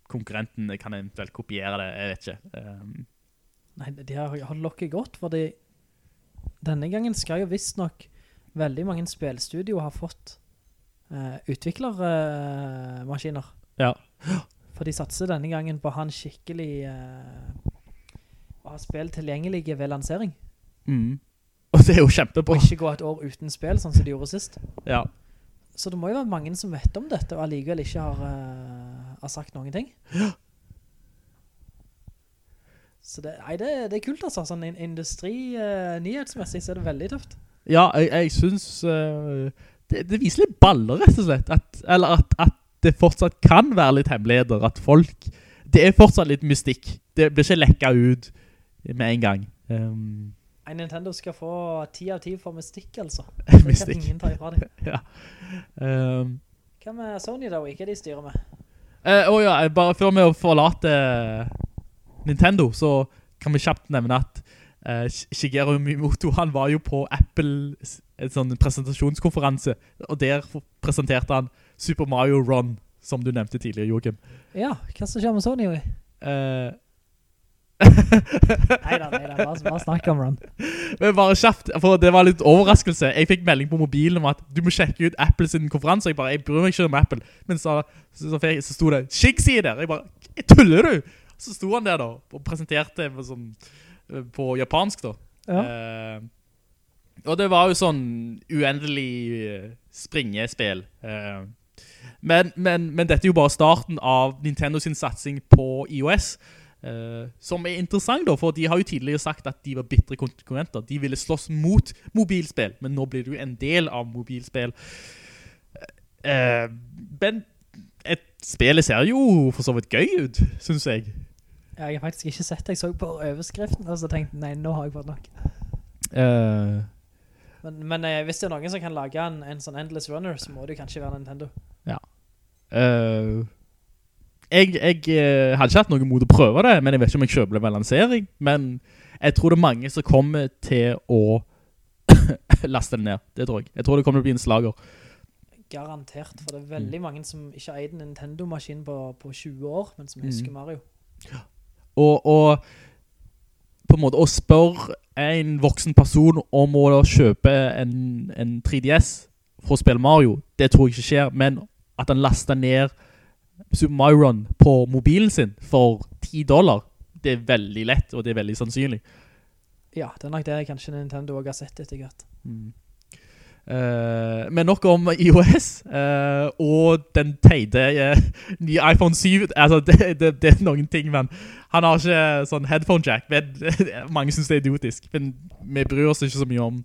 konkurrenten kan eventuelt kopiere det, jeg vet ikke. Um, Nei, de har har lokket godt, fordi denne gangen skal jo visst nok veldig mange spillstudio ha fått uh, utviklermaskiner. ja. For de satser denne gangen på å ha en skikkelig uh, å ha spill tilgjengelige ved lansering. Mm. Og det er jo kjempebra. Og ikke gå et år uten spill, sånn som de gjorde sist. Ja. Så det må jo være mange som vet om dette, og allikevel ikke har, eh, har sagt noen ting. Så det, nei, det, det er kult altså. Sånn in- industri-nyhetsmessig så er det veldig tøft. Ja, jeg, jeg synes uh, det, det viser litt baller, rett og slett. At, eller at, at det fortsatt kan være litt hemmeligheter. At folk Det er fortsatt litt mystikk. Det blir ikke lekket ut med en gang. Um, Nintendo skal få 10 av 10 for mystikk, altså. *laughs* Det Mystikk. kan ingen ta ifra dem. *laughs* ja. Um, Hva med Sony da, og ikke de styrer med? Åja, å ja, bare før vi forlater Nintendo, så kan vi kjapt nevne at uh, Shigeru Miyamoto, han var jo på Apple en sånn presentasjonskonferanse, og der presenterte han Super Mario Run, som du nevnte tidligere, Joachim. Ja, hva som skjer med Sony? Eh, *laughs* Neida, neida, bare, bare snakk om Run. men bare kjapt, for det var litt overraskelse. Jeg fikk melding på mobilen om at du må sjekke ut Apple sin konferanse. Jeg bare, jeg bryr meg ikke om Apple. Men så, så, så, så sto det, skikk sier der. Jeg bare, tuller du? *laughs* Så sto han der da, og presenterte på, sånn, eh, på japansk da. Ja. Eh, og det var jo sånn uendelig eh, springespill. Eh, men, men, men dette er jo bare starten av Nintendo sin satsing på iOS. eh, som er interessant da, for de har jo tidligere sagt at de var bittre konkurrenter. De ville slåss mot mobilspill, men nå blir det jo en del av mobilspill. Eh, men et spillet ser jo for så vidt gøy ut, synes jeg. Ja, Jeg har faktisk ikke sett det. Jeg så på overskriften, og så tenkte jeg, nei, nå har jeg fått nok. Uh, Men, men eh, hvis det er noen som kan lage en, en sånn Endless Runner, så må det jo kanskje være Nintendo. Eh, jeg, jeg eh, hadde ikke hatt noe mot å prøve det, men jeg vet ikke om jeg kjøper det med lansering. Men jeg tror det er mange som kommer til å *coughs* laste det ned. Det tror jeg. Jeg tror det kommer til å bli en slager. Garantert, for det er veldig mange som ikke har eit en Nintendo-maskin på, på 20 år, men som husker Mario. Og, og på en måte å spørre en voksen person om å kjøpe en, en 3DS for å spille Mario, det tror jeg ikke skjer. Men at han laster ned Super Mario Run på mobilen sin for 10 dollar, det er veldig lett, og det er veldig sannsynlig. Ja, det er nok det kanskje Nintendo også har sett etter hvert. Eh, men nok om iOS eh, og den teite eh, nye iPhone 7. Altså, det, det, det er noen ting, men han har ikke sånn headphone jack. *laughs* Mange synes det er idiotisk, men vi bryr oss ikke så mye om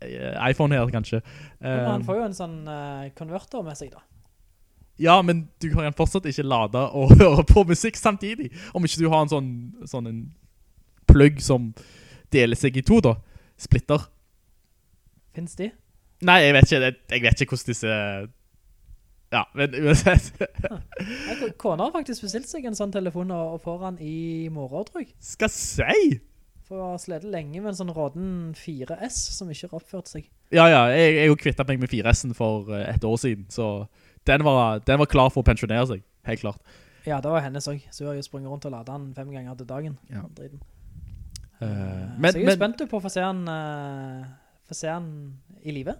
eh, iPhone her, kanskje. Men han Eh, får jo en sånn eh, konverter med seg da. ja, men du kan fortsatt ikke lade og *laughs* høre på musikk samtidig. Om ikke du har en sånn, sånn en plugg som deler seg i to, da. Splitter. Finns de? Nei, jeg vet ikke, jeg, vet ikke hvordan disse... Ja, men uansett. Kona har faktisk bestilt seg en sånn telefon og, får han i morgen, tror jeg. Skal si! For å slede lenge med en sånn råden 4S som ikke har oppført seg. Ja, ja, jeg, jeg jo kvittet meg med 4S-en for eh, et år siden, så den var, den var klar for å pensjonere seg, helt klart. Ja, det var hennes også. Så hun har jo sprunget rundt og ladet han fem ganger til dagen. Ja. Uh, men, så jeg er men, spent på å få se han, uh, få se han i livet.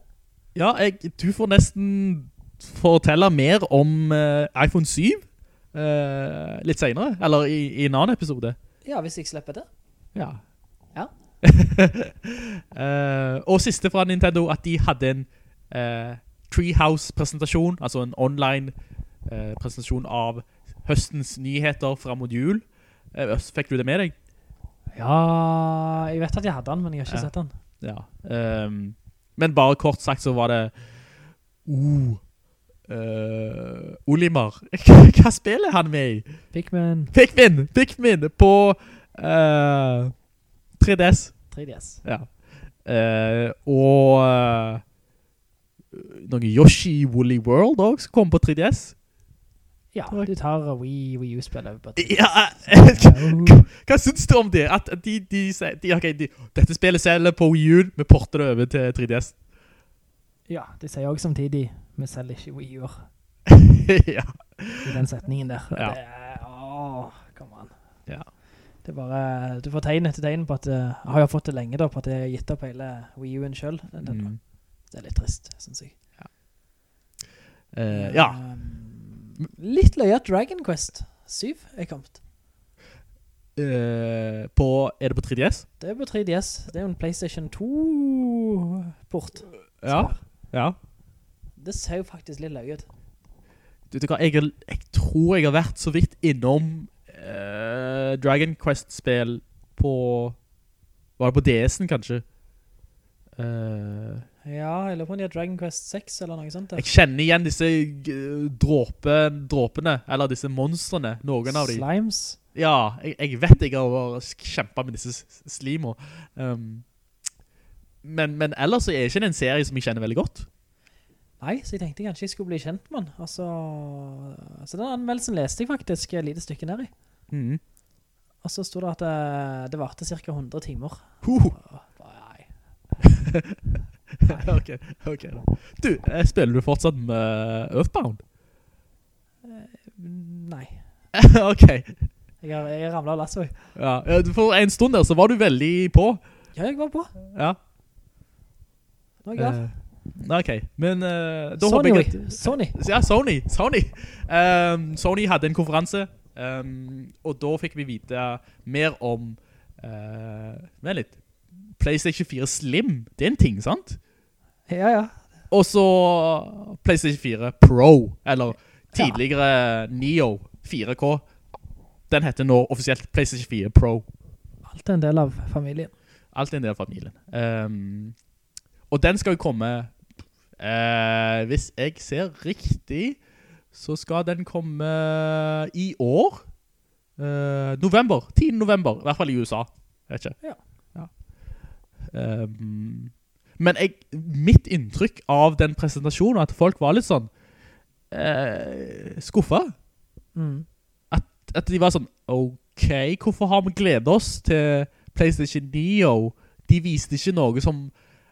Ja, jeg, du får nesten fortelle mer om uh, iPhone 7 uh, litt senere, eller i, i en annen episode. Ja, hvis jeg slipper det. Ja. Ja. uh, *laughs* og siste fra Nintendo, at de hadde en eh, Treehouse-presentasjon, altså en online eh, presentasjon av høstens nyheter frem mot jul. Eh, fikk du det med deg? Ja, jeg vet at jeg hadde den, men jeg har ikke Ja. sett den. Ja. ehm, men bare kort sagt så var det uh, uh, Olimar. *laughs* Hva spiller han med i? Pikmin Pikmin! Pikmin på uh, 3DS. 3DS. Ja. Eh, og eh, noen Yoshi Woolly World også som kom på 3DS. Ja, de tar Wii, Wii U-spillet på 3DS. Ja, *laughs* *laughs* hva synes du om det? At de, de de, ok, de, dette spillet selger på Wii U, vi porter det over til 3DS. Ja, de sier også samtidig, vi selger ikke Wii U-er *laughs* ja. i den setningen der. Ja. Det åh, come on. Ja. Det er bare, du får tegn etter tegn på at, uh, jeg har jo fått det lenge da, på at jeg har gitt opp hele Wii U-en selv. Den, Mm. Det er litt trist, synes jeg. Eh, ja. Um, litt løye at Dragon Quest 7 er kommet. Uh, på, er det på 3DS? Det er på 3DS. Det er jo en Playstation 2-port. Ja. Ja. Det ser jo faktisk litt løye ut. Du vet hva, jeg, jeg tror jeg har vært så vidt innom uh, Dragon Quest-spill på... Var det på DS-en kanskje? Eh, Ja, jeg lurer på om de har Dragon Quest 6 eller noe sånt. der. jeg kjenner igjen disse eh, dråpe, dråpene, eller disse monstrene, noen av de. Slimes. Ja, jeg, jeg vet jeg har kjempet med disse slimo. Um, men, men ellers er det ikke en serie som jeg kjenner veldig godt. Nei, så jeg tenkte kanskje jeg skulle bli kjent med den. Altså, så den anmeldelsen leste jeg faktisk et lite stykke ned i. Mm. Og så stod det at det, det varte cirka 100 timer. Huh. Og Nei. *laughs* *laughs* ok, ok da. Du, eh, spiller du fortsatt med Earthbound? Nei. *laughs* ok. Jeg har, jeg ramlet av lasso. Ja, for en stund der så var du veldig på. Ja, jeg var på. Ja. Nå er jeg. Eh, ok, men uh, da Sony, jeg Sony. Ja, Sony, Sony. Um, Sony hadde en konferanse, um, og da fikk vi vite mer om, uh, litt, PlayStation 4 Slim, det er en ting, sant? Ja, ja. Og så PlayStation 4 Pro, eller tidligere Neo 4K. Den heter nå offisielt PlayStation 4 Pro. Alt er en del av familien. Alt er en del av familien. Um, og den skal jo komme, uh, hvis jeg ser riktig, så skal den komme i år. Uh, november, 10. november, i hvert fall i USA. Vet ikke. Ja. Um, men jeg, mitt inntrykk av den presentasjonen, at folk var litt sånn eh, skuffet. Mm. At, at de var sånn, ok, hvorfor har vi gledet oss til PlayStation Neo? De viste ikke noe som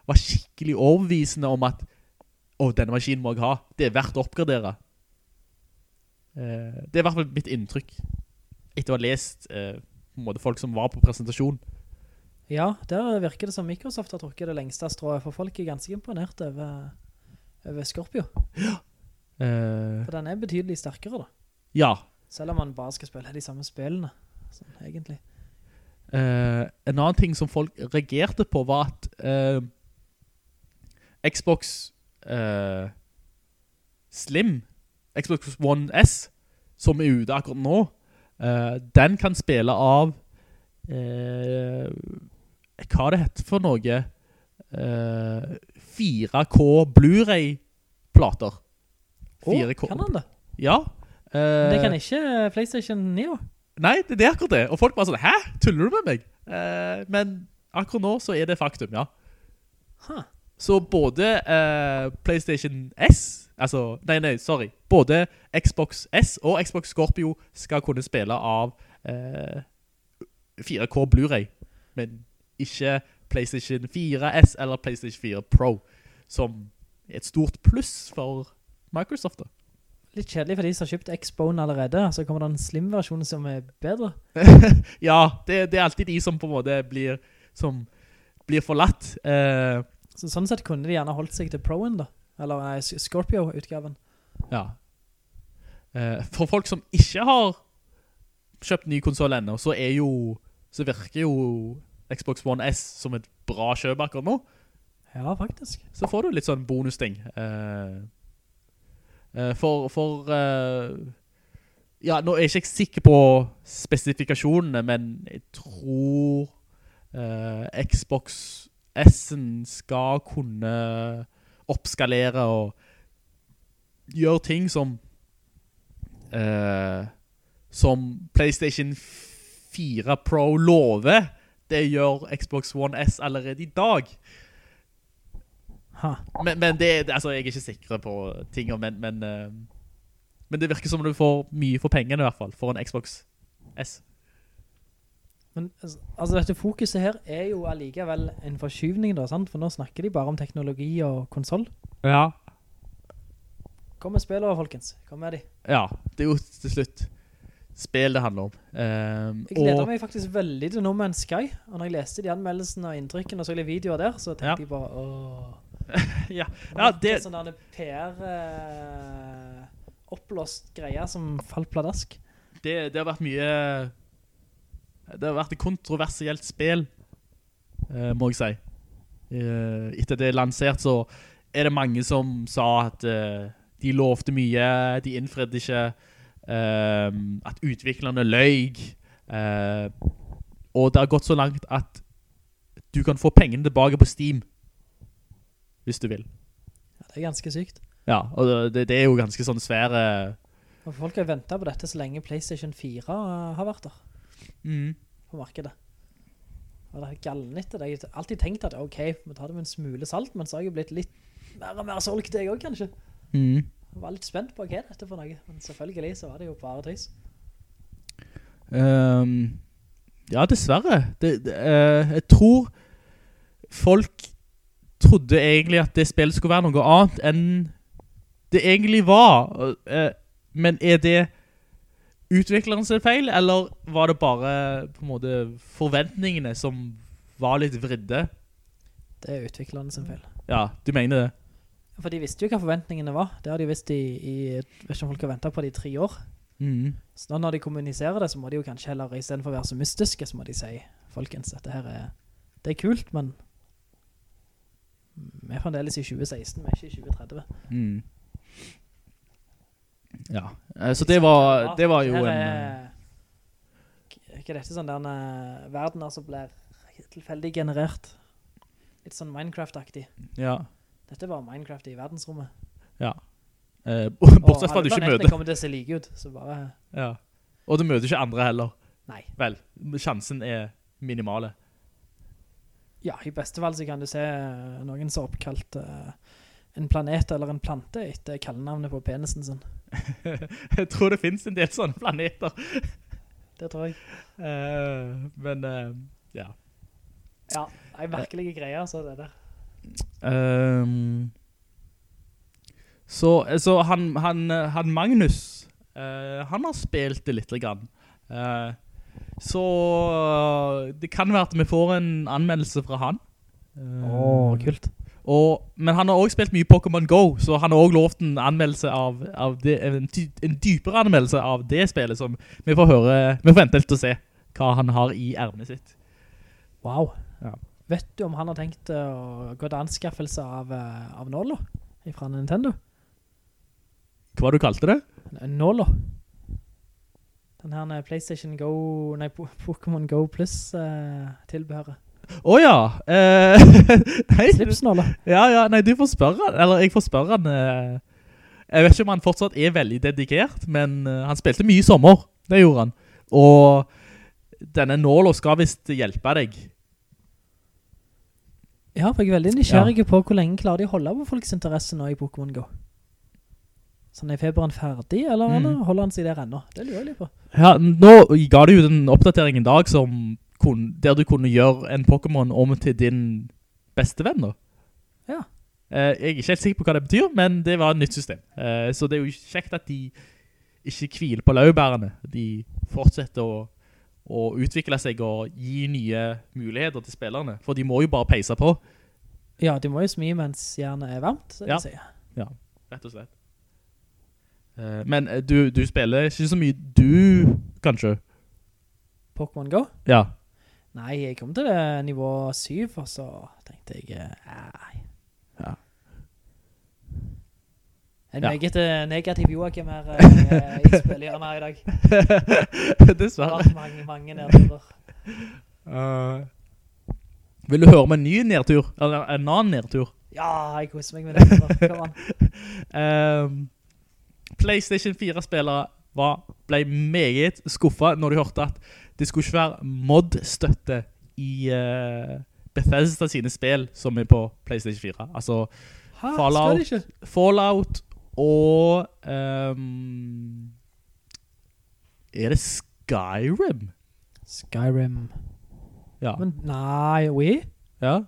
var skikkelig overbevisende om at, å, denne maskinen må jeg ha. Det er verdt å oppgradere. Eh, det er i hvert fall mitt inntrykk. Etter å ha lest eh, folk som var på presentasjon. Ja, der virker det som Microsoft har trukket det lengste strået, for folk er ganske imponert over, over Scorpio. Eh, For den er betydelig sterkere da. ja. Selv om man bare skal spille de samme spillene, sånn, egentlig. Uh, en annen ting som folk reagerte på var at uh, Xbox Slim, Xbox One S, som er ute akkurat nå, den kan spille av hva det heter for noe eh, 4K Blu-ray-plater. Åh, 4K. kan han det? Ja. Men det eh, kan ikke PlayStation Neo. Nei, det, det er akkurat det. Og folk bare sånn, hæ? Tuller du med meg? Eh, men akkurat nå så er det faktum, ja. Huh. Så både eh, PlayStation S, altså, nei, nei, sorry, både Xbox S og Xbox Scorpio skal kunne spille av eh, 4K Blu-ray. men ikke PlayStation 4S eller PlayStation 4 Pro, som er et stort pluss for Microsoft da. Litt kjedelig for de som har kjøpt X-Bone allerede, så kommer det en slim-versjon som er bedre. *laughs* ja, det, det, er alltid de som på en måte blir, som blir forlatt. Eh, så, sånn sett kunne de gjerne holdt seg til Proen da, eller Scorpio-utgaven. Ja. Eh, for folk som ikke har kjøpt ny konsol enda, så er jo, så virker jo Xbox One S som et bra kjøp akkurat nå. Ja, faktisk. Så får du litt sånn bonusting. Uh, uh, for, for uh, ja, nå er jeg ikke sikker på spesifikasjonene, men jeg tror Xbox S-en skal kunne oppskalere og gjøre ting som som PlayStation 4 Pro lover det gjør Xbox One S allerede i dag. Men, men det, altså, jeg er ikke sikker på ting, men, men, uh, men, det virker som du får mye for pengene i hvert fall, for en Xbox S. Men altså, dette fokuset her er jo allikevel en forskyvning da, sant? For nå snakker de bare om teknologi og konsol. Ja. Kom med spillere, folkens. Kom med de. Ja, det er jo til slutt spill det handler om. Um, jeg gleder meg faktisk veldig til No Man's Sky, og når jeg leste de anmeldelsene og inntrykkene og så videoer der, så tenkte ja. jeg bare, åh... *laughs* ja. ja, det... Sånn der PR eh, oppblåst greier som falt pladask. Det, det, har vært mye... Det har vært et kontroversielt spill, eh, må jeg si. Eh, etter det er lansert så er det mange som sa at eh, de lovte mye, de innfredde ikke at utviklerne løy. Uh, og det har gått så langt at du kan få pengene tilbake på Steam. Hvis du vil. Ja, det er ganske sykt. Ja, og det, det er jo ganske sånn svære... Og folk har ventet på dette så lenge PlayStation 4 har vært der. Mm. På markedet. Og det er gallenlitt. Jeg har alltid tenkt at ok, vi tar det med en smule salt, men så har jeg blitt litt mer og mer solgt jeg også kanskje. Mhm. Jeg var litt spent på hva er dette for noe, men selvfølgelig så var det jo bare tøys. Um, ja, dessverre. Det, det, uh, jeg tror folk trodde egentlig at det spillet skulle være noe annet enn det egentlig var. Uh, men er det utvikleren sin feil, eller var det bare på en måte forventningene som var litt vridde? Det er utvikleren sin feil. Ja, du mener det? For de visste jo hva forventningene var. Det har de visst i, i vet ikke om folk har ventet på det i tre år. Mm. Så når de kommuniserer det, så må de jo kanskje heller, i stedet for å være så mystiske, så må de si, folkens, dette her er, det er kult, men vi er fremdeles i 2016, vi er ikke i 2030. Mm. Ja, eh, så det var, det var jo en... Ikke dette sånn der uh, verden som blir tilfeldig generert? Litt sånn Minecraft-aktig. Ja, Ja. Dette var Minecraft i verdensrommet. Ja. Eh, *laughs* bortsett fra du ikke møter... Og kommer til å se like ut, så bare... Ja. Og du møter ikke andre heller. Nei. Vel, sjansen er minimale. Ja, i beste fall så kan du se eh, noen som oppkalt uh, en planet eller en plante etter kallenavnet på penisen sin. *laughs* jeg tror det finnes en del sånne planeter. *laughs* det tror jeg. Uh, men, uh, ja. Ja, det er virkelige greier, så det der. Um, så, så han, han, han, Magnus, uh, han har spilt det litt grann. Uh, så det kan være at vi får en anmeldelse fra han. Åh, oh, kult. Og, men han har også spilt mye Pokémon Go, så han har også lovt en anmeldelse av, av det, en, en, dypere anmeldelse av det spillet, som vi får høre, vi får vente litt å se hva han har i ærmene sitt. Wow. Ja. Vet du om han har tenkt å gå til anskaffelse av, eh, av Nolo fra Nintendo? Hva du kalte det? Nolo. Den her eh, PlayStation Go, nei, Pokémon Go Plus uh, tilbehøret. Åja! Oh, eh, *laughs* nei, Slipsnåla. Ja, ja, nei, du får spørre han, eller jeg får spørre han. Eh, jeg vet ikke om han fortsatt er veldig dedikert, men han spilte mye i sommer, det gjorde han. Og denne Nolo skal vist hjelpe deg ja, for jeg er veldig nysgjerrig ja. på hvor lenge klarer de å holde på folks interesse nå i Pokémon Go. Sånn er feberen ferdig, eller mm. holder han seg der ennå? Det lurer jeg litt på. Ja, nå ga du jo den oppdateringen i dag som der du kunne gjøre en Pokémon om til din beste venn da. Ja. Eh, jeg er ikke helt sikker på hva det betyr, men det var et nytt system. Eh, så det er jo kjekt at de ikke kviler på laubærene. De fortsetter å, å utvikle seg og gi nye muligheter til spillerne. For de må jo bare peise på. Ja, de må jo smi mens jernet er varmt, så Ja. sier. Ja, rett og slett. Eh, men eh, du, du spiller ikke så mye du, kanskje? Pokémon Go? Ja. Nei, jeg kom til det nivå 7, og så tenkte jeg, eh, nei. Ja. En Ja. meget eh, negativ Joachim her uh, *laughs* i spillhjørnet her i dag. Det *laughs* Dessverre. har vært mange, mange nedturer. Uh, *laughs* vil du høre om en ny nedtur? Eller en annen nedtur? Ja, jeg koser meg med det. Kom an. Ehm, PlayStation 4-spillere ble meget skuffet når de hørte at det skulle ikke være mod-støtte i uh, Bethesda sine spill som er på PlayStation 4. Altså Hæ, Fallout. det? Fallout og um, Er det Skyrim? Skyrim. Ja. Men nei, oui. ja.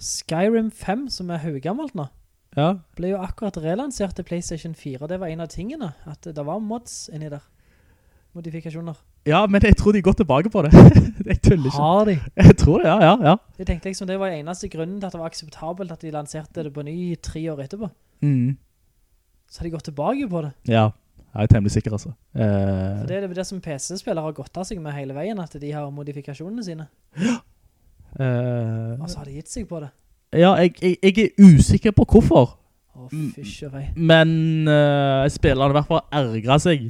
Skyrim 5, som er høygammelt nå, Ja. ble jo akkurat relansert til PlayStation 4. Det var en av tingene, at det var mods inni der. Modifikasjoner. Ja, men jeg tror de går tilbake på det. *laughs* jeg tuller ikke. Har de? Jeg tror det, ja, ja, ja. Jeg tenkte liksom det var eneste grunnen til at det var akseptabelt at de lanserte det på ny tre år etterpå. Mm. Så har de gått tilbake på det. Ja, jeg er temmelig sikker altså. Eh, det er det som PC-spillere har gått av seg med hele veien, at de har modifikasjonene sine. eh, Og så har de gitt seg på det. ja, jeg, jeg, jeg er usikker på hvorfor, Å, fysj og fei. men uh, spillerne i hvert fall ergret seg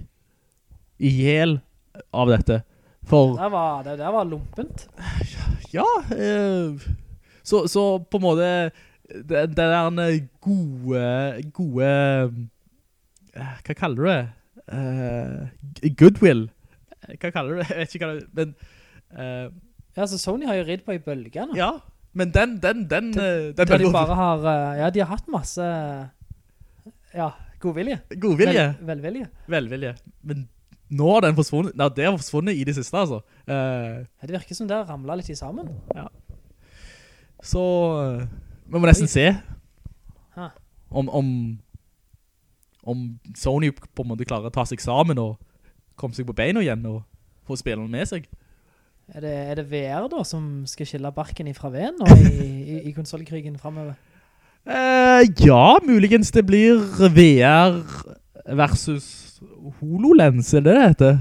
i hjel av dette. For, Det var, det der var lumpent. ja, eh, så, så på en måte, det, den der gode, gode, eh, hva kaller du det? Uh, goodwill. Hva kaller du det? *laughs* Jeg vet ikke hva det men... Uh, Ja, så Sony har jo ridd på i bølgene. Ja, men den, den, den, den, den de bare har, eh, ja, de har hatt masse, ja, god vilje. God vilje. Vel, velvilje. velvilje. Men nå har den forsvunnet, nei, det har forsvunnet i det siste, altså. Uh, Ja, Det virker som det har ramlet litt i sammen. så, eh, vi må nesten se om, om, om Sony på en måte klarer å ta seg sammen og komme seg på beina igjen og få spillene med seg. Er det, er det VR da som skal skille barken ifra veden nå i, i, i konsolkrigen fremover? Uh, ja, muligens det blir VR versus HoloLens, er det det heter?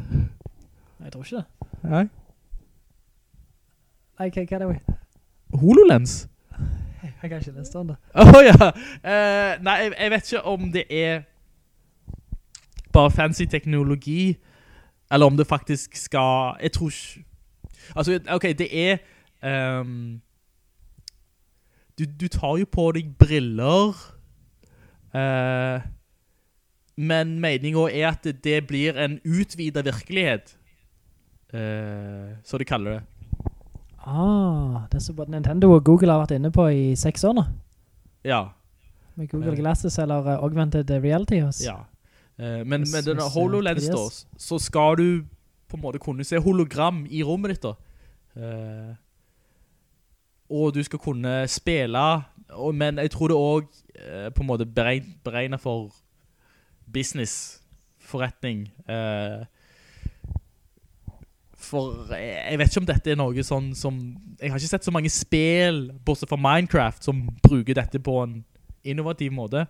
Jeg tror ikke det. Nei. Nei, hva, hva er det? HoloLens? Jeg kan ikke lese den da. Åh ja. Uh, nei, jeg, jeg vet ikke om det er bare fancy teknologi, eller om det faktisk skal, jeg tror ikke, altså, ok, det er, Um, du, du tar jo på deg briller, uh, men meningen er at det, det blir en utvidet virkelighet, uh, så de kaller det. Ah, det er så både Nintendo og Google har vært inne på i seks år nå. Ja. Med Google Glasses eller uh, Augmented Reality. hos- Ja. Uh, men med denne eh, HoloLens da, så skal du på en måte kunne se hologram i rommet ditt da. Uh, og du skal kunne spille, og, men jeg tror det også eh, på en måte beregnet for business, forretning. Eh, for jeg, jeg vet ikke om dette er noe sånn som, jeg har ikke sett så mange spill, bortsett fra Minecraft, som bruker dette på en innovativ måte.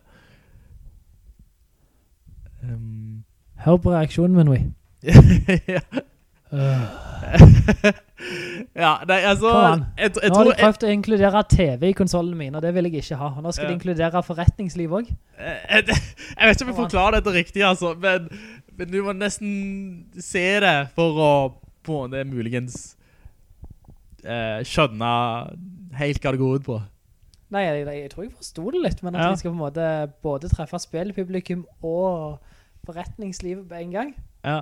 Um, Hør på reaksjonen min, vi. *laughs* ja. Øh. *laughs* ja, nei, altså jeg, jeg Nå har de prøvd å inkludere TV i konsolen min, og det vil jeg ikke ha. Nå skal de inkludere forretningsliv også. jeg, *laughs* jeg, jeg vet ikke om jeg forklarer dette riktig, altså, men, men du må nesten se det for å på en måte muligens eh, skjønne helt hva det går ut på. Nei, jeg, jeg, tror jeg forstod det litt, men at Ja. vi skal på en måte både treffe spillpublikum og forretningslivet på en gang, Ja,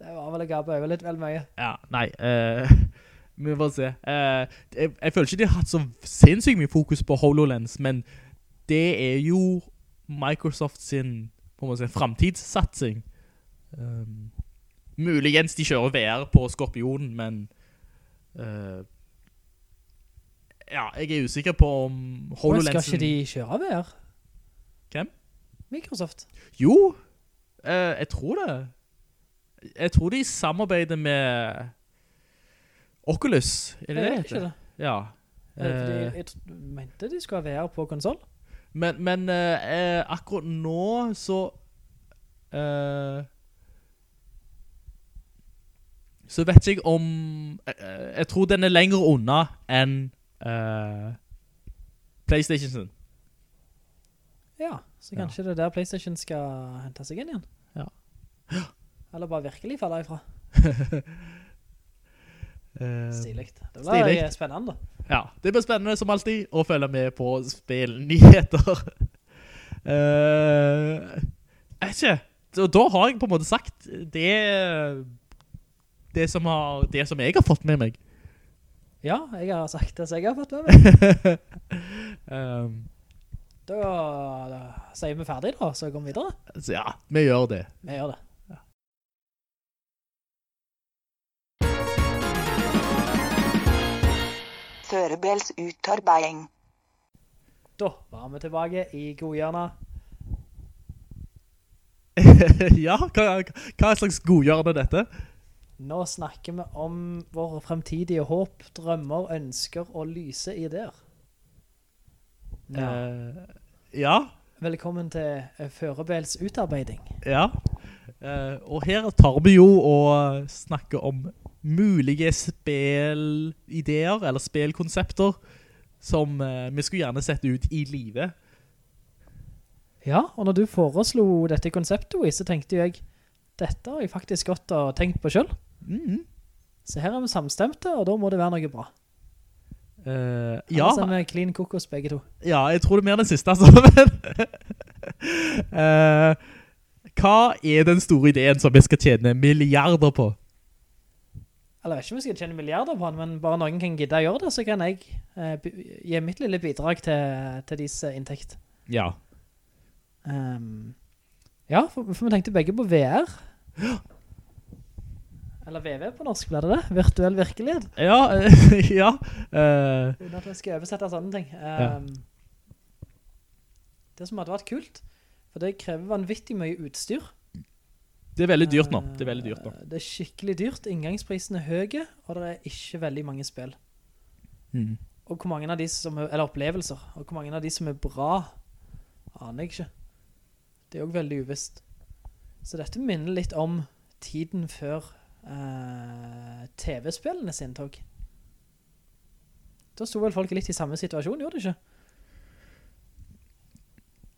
det var vel å gape over litt vel mye. ja nei, eh, *laughs* vi får se. Eh, jeg, jeg føler ikke de har hatt så sinnssykt mye fokus på HoloLens, men det er jo Microsoft sin, på en måte, sin fremtidssatsing. Um, muligens de kjører VR på Skorpionen, men Uh, ja, jeg er usikker på om Og skal ikke de kjøre VR? Hvem? Microsoft. Jo, uh, jeg tror det. Jeg tror de samarbeider med Oculus. Er det Jeg det? vet ikke det. Ja. Uh, Eh, jeg mente de skulle ha VR på konsol. men men eh, eh, akkurat nå så eh, Så vet jeg om eh, eh, Jeg tror den er lenger unna enn uh, PlayStation sin. Ja, så Ja. kanskje det er der PlayStation skal hente seg inn igjen. Ja. *gasps* Eller bare virkelig falle ifra. *laughs* Eh, Stilig. Det blir eh, spennende. Ja, det blir spennende som alltid å følge med på spillnyheter. *laughs* uh, ikke. Da, da har jeg på en måte sagt det, det, som har, det som jeg har fått med meg. Ja, jeg har sagt det som jeg har fått med meg. *laughs* Um, Da, da sier vi ferdig da, så går vi videre. så ja, vi gjør det. Vi gjør det. Førebels utarbeiding. Da var vi tilbake i godhjørnet. *laughs* ja, hva, hva slags godgjørende er dette? Nå snakker vi om våre fremtidige håp, drømmer, ønsker og lyse ideer. Ja. Uh, ja, Velkommen til eh, Førebels utarbeiding. ja. uh, og her tar vi jo og snakker om mulige spillideer, eller spillkonsepter, som uh, vi skulle gjerne sette ut i livet. Ja, og når du foreslo dette konseptet, så tenkte jeg, dette har jeg faktisk godt og tenkt på selv. Mhm. Så her er vi samstemte, og da må det være noe bra. Uh, Ja. ja, Så er clean kokos begge to. ja, jeg tror det er mer den siste, altså. *laughs* Eh, hva er den store ideen som vi skal tjene milliarder på? Eller ikke om vi skal tjene milliarder på den, men bare noen kan gidde å gjøre det, så kan jeg uh, gi mitt lille bidrag til, til deres inntekt. Ja. Um, ja, for, for vi tenkte begge på VR. Eller VV på norsk, blir det det? Virtuell virkelighet. Ja, eh, *laughs* ja. Uh, Uten at vi skal oversette sånne ting. Ehm, Det som hadde vært kult, for det krever vanvittig mye utstyr. det er veldig dyrt nå. Det er veldig dyrt nå. Eh, Det er skikkelig dyrt. Inngangsprisen er høy, og det er ikke veldig mange spill. Mm. Og hvor mange av de som er, eller opplevelser, og hvor mange av de som er bra, aner jeg ikke. Det er jo veldig uvisst. Så dette minner litt om tiden før eh, TV-spillene sin tog. Da sto vel folk litt i samme situasjon, gjorde du ikke?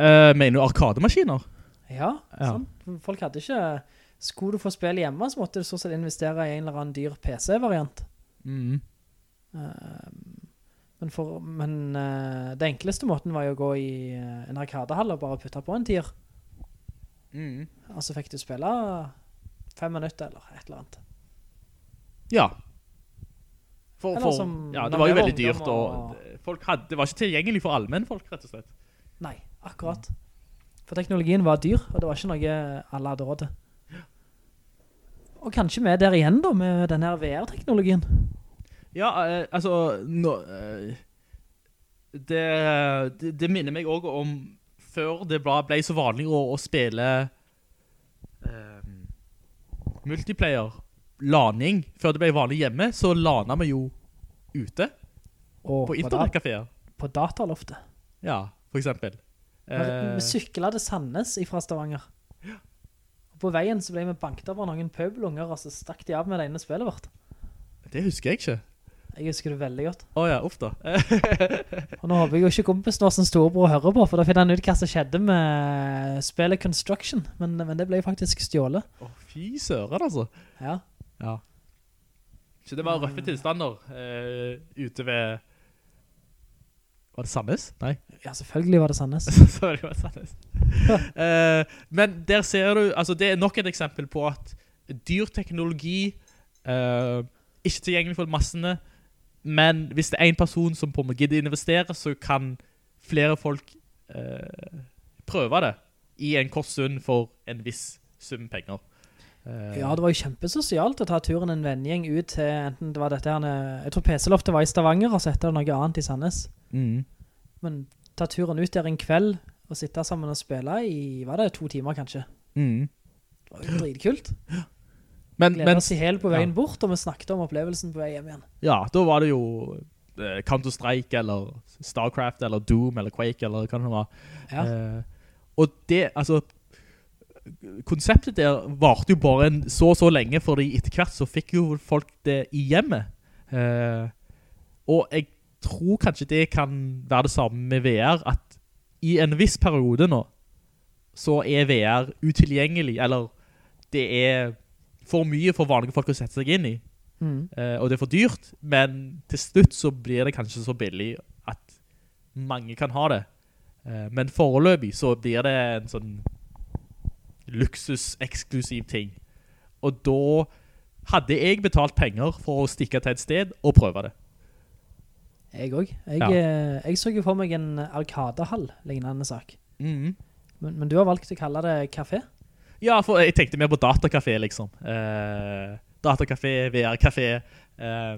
Uh, mener du arkademaskiner? Ja, Ja. Sånn. Folk hadde ikke... Skulle du få spill hjemme, så måtte du så sett investere i en eller annen dyr PC-variant. Mm. Uh, men for, men uh, det enkleste måten var jo å gå i en arkadehall og bare putte på en tier. Mm. Og så fikk du spille fem minutter eller et eller annet. Ja. For, for, som ja, det var jo veldig dyrt, og og- folk hadde, det var ikke tilgjengelig for allmenn folk, rett og slett. Nei, akkurat. For teknologien var dyr, og det var ikke noe alle hadde råd til. Og kanskje vi er der igjen da, med denne VR-teknologien. Ja, eh, altså, nå, eh, det, det, det minner meg også om før det ble, ble så vanlig å, å spille multiplayer, laning, før det ble vanlig hjemme, så lana vi jo ute Og på internettkaféer. På dataloftet. Ja, for eksempel. Vi Eh, vi syklet til Sandnes fra Stavanger. Og på veien så ble vi banket av noen pøbelunger, og så stakk de av med det ene spillet vårt. det husker jeg ikke. Jeg husker det veldig godt. Åja, uff da. *laughs* Og nå håper jeg jo ikke kompisen vår som storebror hører på, for da finner han ut hva som skjedde med spillet Construction. Men, men det ble jo faktisk stjålet. Å, fy søren, altså. Ja. Ja. Så det var røffe tilstander uh, ute ved... Var det Sandnes? Nei. ja, selvfølgelig var det Sandnes. *laughs* Det var Sandnes. uh, *laughs* men der ser du, altså det er nok et eksempel på at dyr teknologi, uh, ikke tilgjengelig for massene, men hvis det er en person som på måte gidder investere, så kan flere folk eh, prøve det i en kort stund for en viss sum penger. Eh, Ja, det var jo kjempesosialt å ta turen en venngjeng ut til enten det var dette her, jeg tror PC-loftet var i Stavanger, og så etter noe annet i Sandnes. mm. Men ta turen ut der en kveld og sitte sammen og spille i, var det to timer kanskje? Mm. Det var jo dritkult. *gasps* *laughs* Men, Gleder men oss i hel på veien ja. bort, og vi snakket om opplevelsen på vei hjem igjen. ja, da var det jo eh, Counter-Strike, eller Starcraft, eller Doom, eller Quake, eller hva det var. Ja. Eh, og det, altså Konseptet der varte jo bare en så så lenge, fordi etter hvert så fikk jo folk det i hjemmet. Eh, og jeg tror kanskje det kan være det samme med VR, at i en viss periode nå, så er VR utilgjengelig, eller det er for mye for vanlige folk å sette seg inn i. Mm. Uh, og det er for dyrt, men til slutt så blir det kanskje så billig at mange kan ha det. Uh, men foreløpig så blir det en sånn luksus-eksklusiv ting. Og da hadde jeg betalt penger for å stikke til et sted og prøve det. Jeg også. Jeg, Ja. eh, jeg så jo for meg en arkadehall, lignende sak. Mhm. Men, men du har valgt å kalle det kafé? Ja, for jeg tenkte mer på datakafé, liksom. Eh, datakafé, VR-kafé. Eh,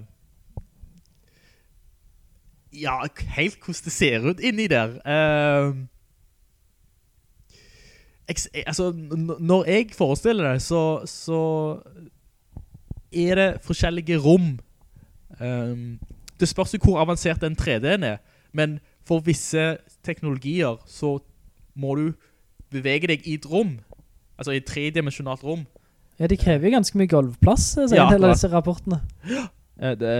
ja, helt hvordan det ser ut inni der. Eh, jeg, altså, når jeg forestiller det, så, så er det forskjellige rom. Eh, det spørs jo hvor avansert den 3D-en er, men for visse teknologier så må du bevege deg i et rom. Altså i et tredimensjonalt rom. Ja, de krever jo ganske mye golvplass, eh, sier Ja, en del av disse rapportene. Eh, det,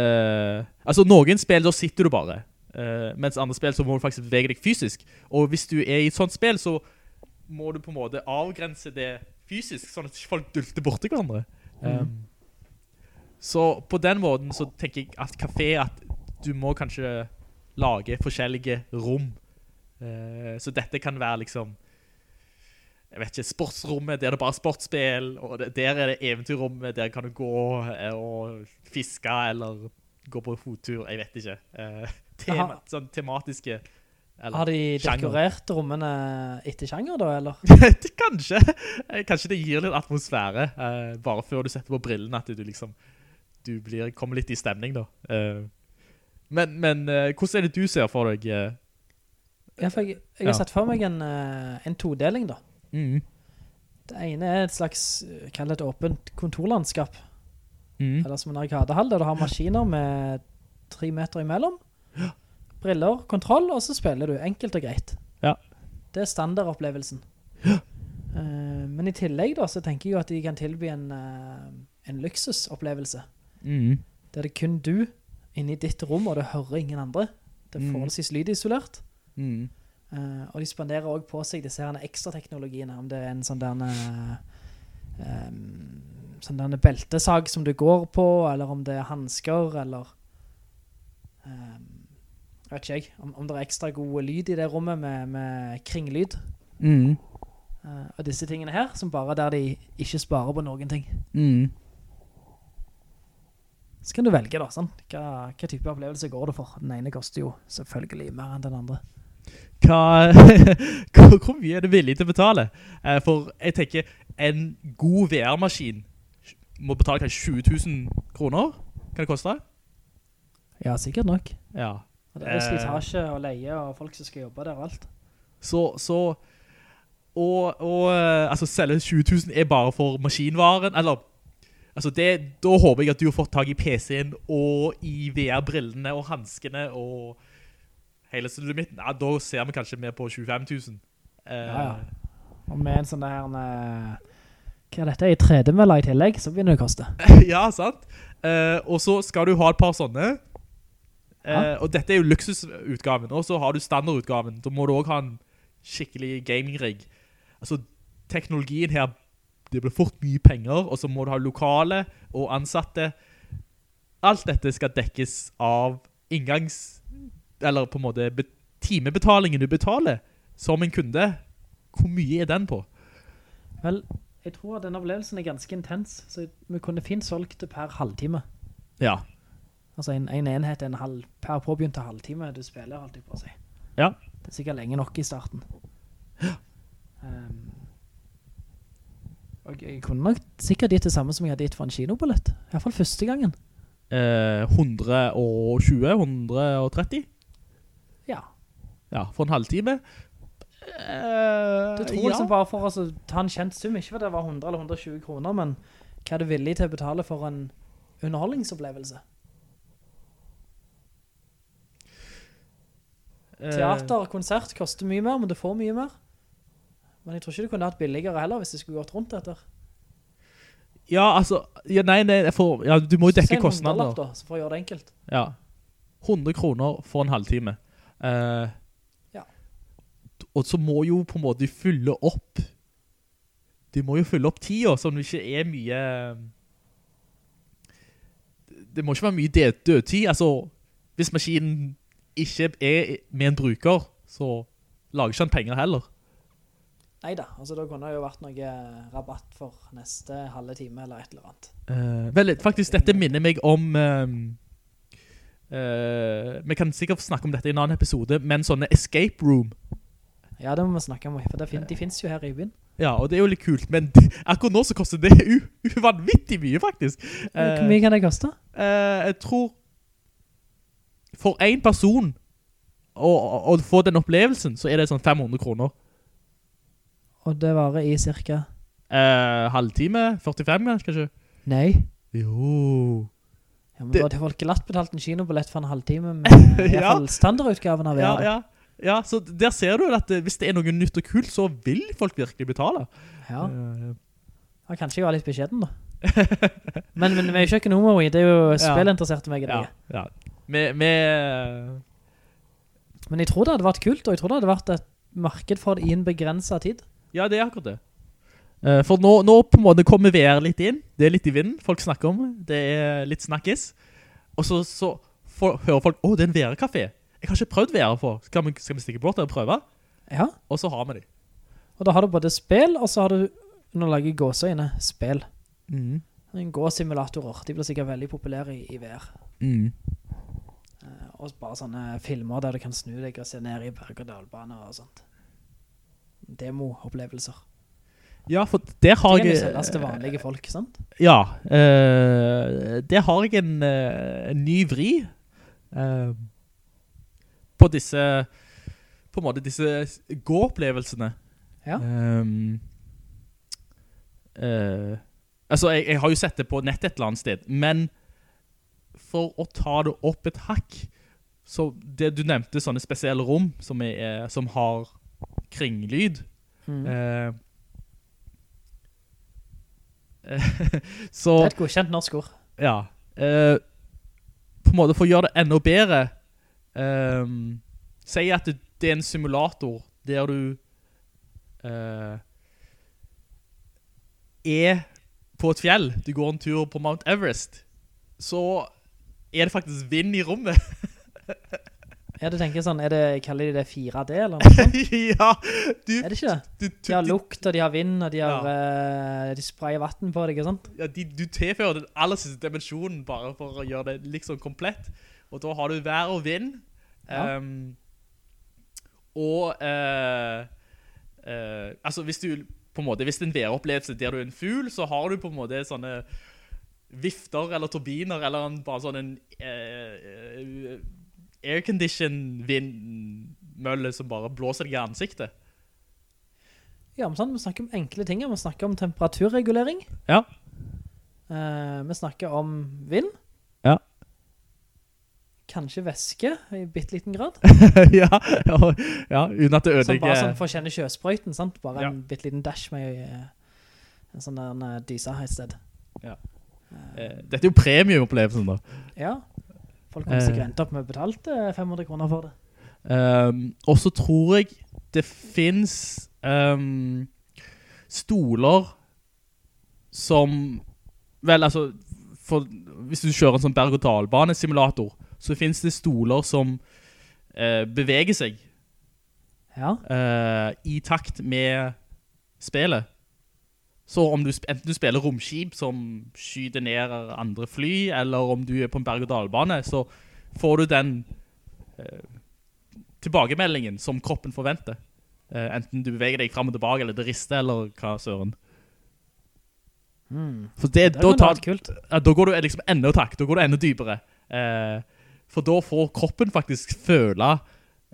altså noen spill, da sitter du bare. Eh, mens andre spill så må du faktisk bevege deg fysisk. Og hvis du er i et sånt spill, så må du på en måte avgrense det fysisk, sånn at folk dulter borti hverandre. Um, så på den måten så tenker jeg at kafé, at du må kanskje lage forskjellige rom. Uh, så dette kan være liksom jeg vet ikke, sportsrommet, der det bare er sportsspill, og der er det eventyrrommet, der kan du gå eh, og fiske, eller gå på fottur, jeg vet ikke. Eh, *laughs* tema, sånn tematiske, eller Har de sjanger. dekorert rommene etter sjanger da, eller? *laughs* kanskje, Eh, kanskje det gir litt atmosfære, eh, bare før du setter på brillene, at du liksom, du blir, kommer litt i stemning da. Eh, men, men eh, hvordan er det du ser for deg? Ja, for jeg, jeg Ja. har sett for meg en, en todeling da. Mhm. Det ene er et slags, eh, kall det et åpent kontorlandskap. mm. Eller som en arkadehall, der du har maskiner med tre meter imellom. Briller, kontroll, og så spiller du enkelt og greit. Ja. Det er standardopplevelsen. Eh, men i tillegg da, så tenker jeg jo at de kan tilby en, eh, en luksusopplevelse. Mm. Der det er kun du inne i ditt rom, og du hører ingen andre. Det er Mhm. forholdsvis lydisolert. Mhm. Eh, og de spanderer også på seg disse her ekstra teknologiene, om det er en sånn der um, sånn beltesag som du går på, eller om det er handsker, eller um, jeg vet ikke jeg, om, om det er ekstra god lyd i det rommet med, med kringlyd. Mm. Uh, og disse tingene her, som bare der de ikke sparer på noen ting. Mm. Så kan du velge da, sånn. Hva, hva type opplevelse går det for? Den ene koster jo selvfølgelig mer enn den andre. Hva, *laughs* hvor, hvor mye er du villig til å betale? Eh, for jeg tenker, en god VR-maskin må betale kanskje 20 000 kroner. Kan det koste? Ja, sikkert nok. Ja. Og det er Eh. slitasje og leie og folk som skal jobbe der og alt. Så, så og, og eh, altså selve 20 000 er bare for maskinvaren, eller altså det, da håper jeg at du har fått tag i PC-en og i VR-brillene og handskene og hele sulamitten. Ja, da ser vi kanskje mer på 25 000. Uh, Ja, ja. Og med en sånn der, uh, hva er dette, i 3D-møller i tillegg, så begynner det å koste. *laughs* ja, sant? Uh, og så skal du ha et par sånne. Eh, Ja. Og dette er jo luksusutgaven, og så har du standardutgaven. Da må du også ha en skikkelig gaming-rig. Altså, teknologien her, det blir fort mye penger, og så må du ha lokale og ansatte. Alt dette skal dekkes av inngangs, eller på en måte timebetalingen du betaler som en kunde. Hvor mye er den på? Vel, jeg tror at denne opplevelsen er ganske intens, så vi kunne fint solgt det per halvtime. Ja. Altså en, en enhet en halv, per påbegynte halvtime du spiller, alltid på å si. Ja. Det er sikkert lenge nok i starten. Um, Og jeg kunne nok sikkert gitt det samme som jeg hadde gitt for en kinobillett. I hvert fall første gangen. Eh, 120, 130? Ja. Ja, for en halvtime. Eh, du tror ja. liksom som bare for å altså, ta en kjent sum, ikke for det var 100 eller 120 kroner, men hva er du villig til å betale for en underholdningsopplevelse? Eh, Teater, konsert koster mye mer, men du får mye mer. Men jeg tror ikke du kunne hatt billigere heller hvis det skulle gått rundt etter. Ja, altså, ja, nei, nei, får, ja, du må jo dekke kostnader. så får jeg gjøre det enkelt. Ja. 100 kroner for en halvtime. Eh, Ja. Og så må jo på en måte fylle opp De må jo fylle opp tida, som ikke er mye Det må ikke være mye død- dødtid. Altså, hvis maskinen ikke er med en bruker, så lager ikke han penger heller. Neida, altså da kunne det jo vært noe rabatt for neste halve time eller et eller annet. Eh, vel, faktisk, dette minner meg om ehm, eh, Vi kan sikkert snakke om dette i en annen episode, men sånne escape room Ja, det må vi snakke om, for fin de finnes jo her i byen. Ja, og det er jo litt kult, men akkurat nå så koster det uvanvittig mye, faktisk. Hvor mye kan det koste? Uh, jeg tror for en person å, å, få den opplevelsen, så er det sånn 500 kroner. Og det varer i cirka... Eh, halvtime, 45 kanskje? Nei. Jo. Ja, men Det- da hadde folk glatt betalt en kinobillett for en halvtime med *laughs* i hvert fall standardutgaven av Ja, VR. ja. Ja, så der ser du at eh, hvis det er noe nytt og kult, så vil folk virkelig betale. Ja. Eh, Ja, kanskje jeg var litt beskjeden da. *laughs* men, men vi er jo ikke noe i, det er jo spillinteresserte meg i det. ja, ja. Med, med Men jeg tror det hadde vært kult, og jeg tror det hadde vært et marked for det i en begrenset tid. Ja, det er akkurat det. Eh, for nå, nå på en måte kommer VR litt inn. Det er litt i vinden folk snakker om. Det er litt snakkes. Og så, så for, hører folk, å, det er en VR-kafé. Jeg har ikke prøvd VR på. Skal vi, skal vi stikke bort der og prøve? Ja, Og så har vi det. og da har du både spill, og så har du, nå lager jeg gåseøyne, spill. Mm. Gåsimulatorer, de blir sikkert veldig populære i, i VR. Mm. Eh, og bare sånne filmer der du kan snu deg og se ned i berg- og dalbane og sånt. Demo-opplevelser. Ja, for der har Det kan jo jeg... selges til vanlige folk, sant? Ja, uh, det har jeg en, eh, en ny vri uh, på disse, på en måte disse gå-opplevelsene. Ja. Um, altså, jeg, jeg har jo sett det på nett et eller annet sted, men for å ta det opp et hakk, så det du nevnte, sånne spesielle rom som, er, som har kringlyd, Mm. *laughs* så Det er et godkjent norsk ord. ja. eh, på en måte for å gjøre det enda bedre, eh, si at det, det er en simulator der du eh, er på et fjell, du går en tur på Mount Everest, så er det faktisk vind i rommet. *laughs* Ja, du tenker sånn, er det, kaller de det 4D eller noe sånt? *laughs* ja, du, Er det ikke det? du, De har lukt, og de har vind, og de har, Ja. eh, de sprayer vatten på deg, ikke sant? ja, de, du tilfører den aller siste dimensjonen bare for å gjøre det liksom komplett. Og da har du vær og vind. Ja. um, og uh, uh, altså hvis du på en måte, hvis det er en væropplevelse der du er en fugl, så har du på en måte sånne vifter eller turbiner, eller en, bare sånn en eh, aircondition vindmølle som bare blåser deg i ansiktet. Ja, men sånn, vi snakker om enkle ting. Vi snakker om temperaturregulering. Ja. Eh, vi snakker om vind. Ja. Kanskje væske i bitteliten grad. *laughs* ja, ja, ja, uten at det Som bare sånn for å kjenne sjøsprøyten, sant? Bare Ja. en bitteliten dash med eh, en sånn der eh, dysa her i sted. Eh, Dette er jo premiumopplevelsen da. Ja. Folk kommer Eh. sikkert endt opp med betalt betale 500 kroner for det. Um, og så tror jeg det finnes um, stoler som Vel, altså for, Hvis du kjører en sånn berg-og-dalbane-simulator, så finnes det stoler som uh, beveger seg Ja. uh, i takt med spillet. Så om du, enten du spiller romskip som skyter ned andre fly, eller om du er på en berg-og-dal-bane, så får du den eh, tilbakemeldingen som kroppen forventer. Eh, enten du beveger deg frem og tilbake, eller det rister, eller hva søren. For det, Det da, tar, kult. ja, da går du liksom enda takk, da går du enda dypere. Eh, for da får kroppen faktisk føle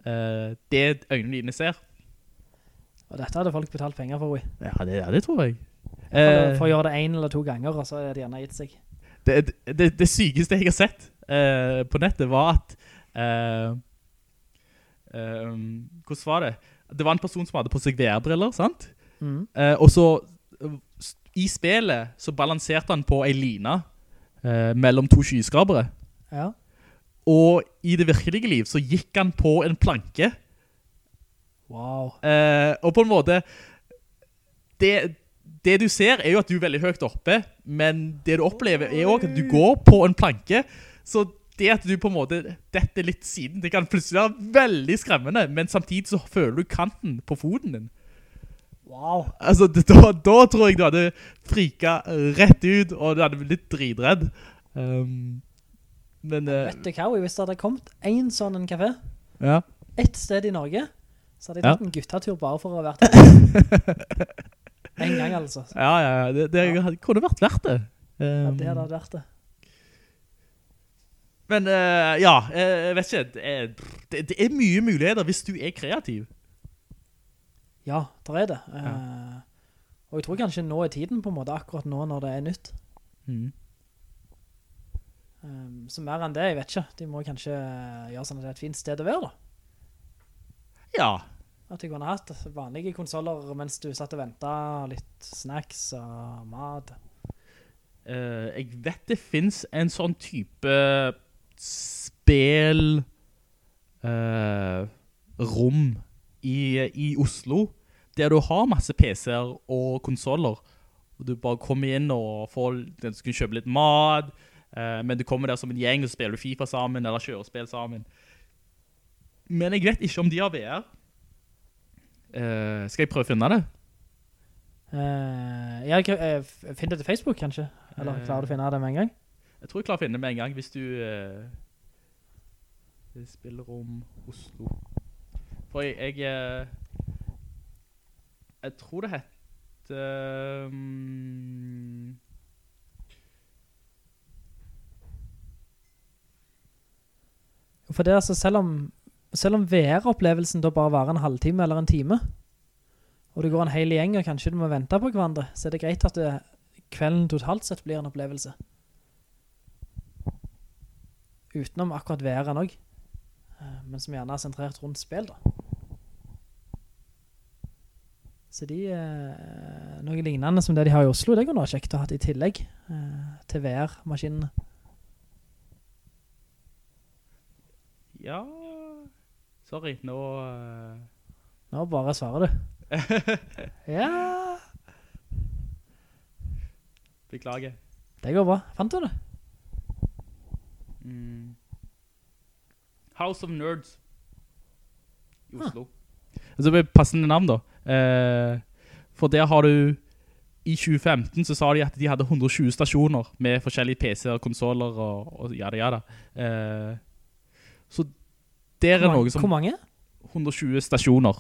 eh, det øynene dine ser. Og dette hadde folk betalt penger for, Wii. Ja, det, ja, det tror jeg. For, Eh, for å gjøre det en eller to ganger, og så er det gjerne gitt seg. det, det, det sykeste jeg har sett uh, på nettet var at uh, um, Hvordan var det? Det var en person som hadde på seg VR-briller, sant? Mm. Uh, og så i spillet så balanserte han på en lina mellom to skyskrabere. Ja. Og i det virkelige liv så gikk han på en planke. Wow. Og på en måte det, det du ser er jo at du er veldig høyt oppe, men det du opplever er også at du går på en planke. Så det at du på en måte detter litt siden, det kan plutselig være veldig skremmende, men samtidig så føler du kanten på foten din. Wow. Altså, da, da tror jeg du hadde frika rett ut, og du hadde blitt dritredd. Um, men eh, Vet du hva, hvis det hadde kommet en sånn en kafé, ja. et sted i Norge, så hadde jeg Ja. tatt en guttatur bare for å ha vært der. *laughs* en gang altså. Ja, ja, ja, det, det kunne vært verdt det. Ja, Um, det hadde vært det. Men uh, ja, eh, jeg vet ikke, det er, det, det er mye muligheter hvis du er kreativ. Ja, der er det. Eh, og jeg tror kanskje nå er tiden på en måte akkurat nå når det er nytt. Mm. Um, så mer enn det, jeg vet ikke. De må kanskje gjøre sånn at det er et fint sted å være da. Ja, At du kunne hatt vanlige konsoler mens du satt og ventet, litt snacks og mat. Uh, jeg vet det finnes en sånn type spel uh, rom i, i Oslo, der du har masse PC-er og konsoler. Du bare kommer inn og får, du skal kjøpe litt mat, uh, men du kommer der som en gjeng og spiller FIFA sammen, eller kjører spill sammen. Men jeg vet ikke om de har VR. Eh, skal jeg prøve å finne det? Uh, jeg uh, finner det til Facebook kanskje? Eller klarer du å finne det med en gang? Jeg tror jeg klarer å finne det med en gang hvis du spiller om Oslo. For jeg, jeg, jeg tror det heter um, For det er altså, selv om, selv om VR-opplevelsen da bare varer en halvtime eller en time, og det går en hel gjeng og kanskje du må vente på hverandre, så er det greit at det, kvelden totalt sett blir en opplevelse. Utenom akkurat VR-en også, eh, men som gjerne er sentrert rundt spill da. Så de, eh, noe lignende som det de har i Oslo, det går noe kjekt å ha i tillegg eh, til VR-maskinene. Ja Sorry, nå Uh... Nå bare svarer du. Ja, Beklager. det går bra. Fant du det? Mm. House of Nerds i Oslo. Altså, det er passende navn da. Eh, for der har du i 2015 så sa de at de hadde 120 stasjoner med forskjellige PC-er, konsoler og, og jada ja. Eh, så der er noe som Hvor mange? 120 stasjoner.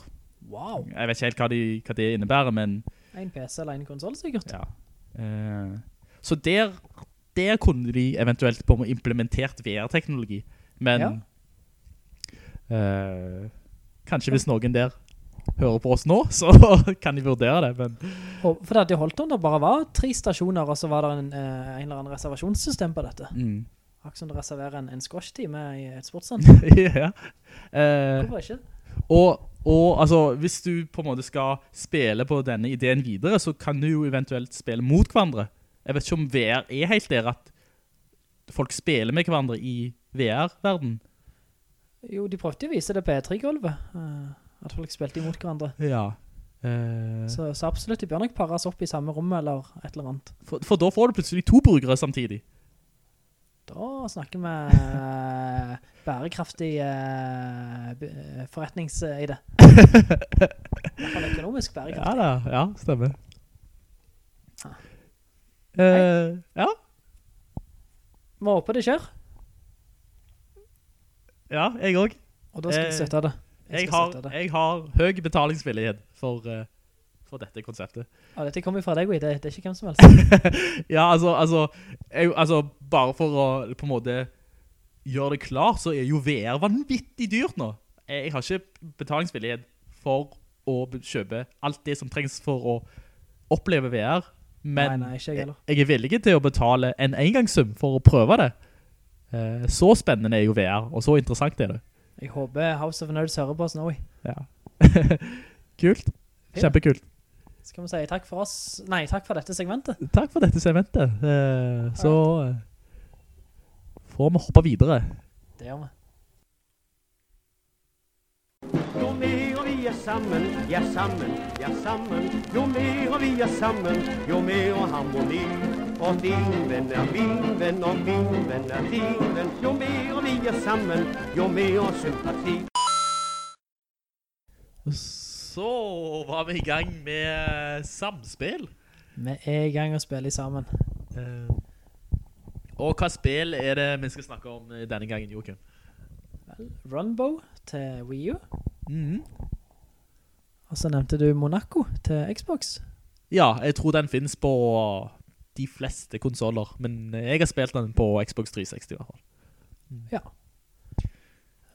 Wow. Jeg vet ikke helt hva, de, hva det innebærer, men En PC eller en konsol sikkert. ja. Eh, så der, der kunne de eventuelt på med implementert VR-teknologi. Men eh, kanskje hvis noen der hører på oss nå, *laughs* så kan de vurdere det. Men For det hadde holdt om det bare var tre stasjoner, og så var det en, eh, en eller annen reservasjonssystem på dette. mm. Akkurat som du reserverer en, en squash-time i et sportssenter. *laughs* ja. Eh, Hvorfor ikke? og, og altså, hvis du på en måte skal spille på denne ideen videre, så kan du jo eventuelt spille mot hverandre. Jeg vet ikke om VR er helt der at folk spiller med hverandre i VR-verden. Jo, de prøvde jo å vise det på E3-gulvet. eh, at folk spilte imot hverandre. Ja. Eh, Så, så absolutt, de bør nok pares opp i samme rom eller et eller annet. for, for da får du plutselig to brukere samtidig. Da snakker vi eh, bærekraftig uh, b- eh, forretningside. I hvert *laughs* fall økonomisk Ja bærekraftig. da, ja, stemmer. Ah. Eh, ja, Vi håper det skjer, ja, jeg også. og da skal jeg Eh, støtte det. Jeg jeg, har, det. jeg har høy betalingsvillighet for, eh, for dette konseptet. Ja, dette kommer jo fra deg, Gui. det, det er ikke hvem som helst. *laughs* ja, altså, altså, jeg, altså, bare for å på en måte gjøre det klart, så er jo VR vanvittig dyrt nå. Jeg har ikke betalingsvillighet for å kjøpe alt det som trengs for å oppleve VR, men Nei, nei, jeg jeg, er villig til å betale en engangssum for å prøve det. Eh, så spennende er jo VR, og så interessant er det. Jeg håper House of Nerds hører på oss nå. Ja. *laughs* Kult. Kjempekult. Skal vi si takk for oss? Nei, takk for dette segmentet. Takk for dette segmentet. Eh, så eh, får vi hoppe videre. Det gjør vi. Jo mer vi er sammen, ja sammen, ja sammen. Jo mer vi er sammen, jo mer harmoni. Og din venn er min venn, og min venn er din venn. Jo mer vi er sammen, jo mer sympati. Så var vi i gang med samspill. Vi er i gang å spille sammen. Uh, og hva spill er det vi skal snakke om denne gangen, Joakim? Runbow til Wii U. Mhm. Og så nevnte du Monaco til Xbox. Ja, jeg tror den finnes på de fleste konsoler, men jeg har spilt den på Xbox 360 i hvert fall. Ja.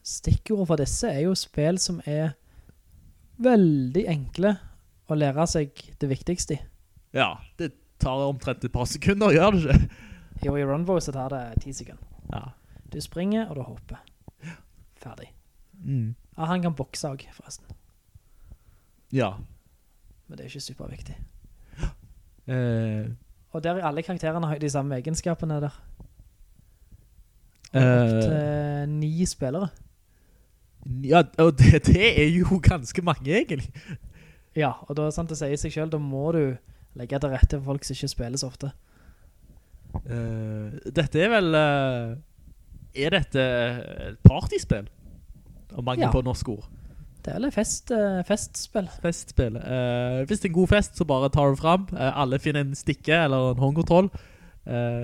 Stikkordet for disse er jo spill som er veldig enkle å lære seg det viktigste i. Ja, det tar omtrent et par sekunder, gjør det ikke? Jo, i Runbow så tar det 10 sekunder. Ja. Du springer, og du hopper. Ferdig. Mm. Ja, han kan bokse også, forresten. Ja. Men det er ikke superviktig. Uh, *gasps* Og der alle karakterene har de samme egenskapene der. Og Eh. opp til ni spillere. Ja, og det, det er jo ganske mange, egentlig. Ja, og da, sant, det sier seg selv, da må du legge til rette for folk som ikke spiller så ofte. Uh, dette er vel... Uh, er dette et partyspill? Og mange Ja. på norsk ord. Det er vel fest, uh, festspill. Festspill. Hvis det er en god fest, så bare tar du frem. Alle finner en stikke eller en håndkontroll.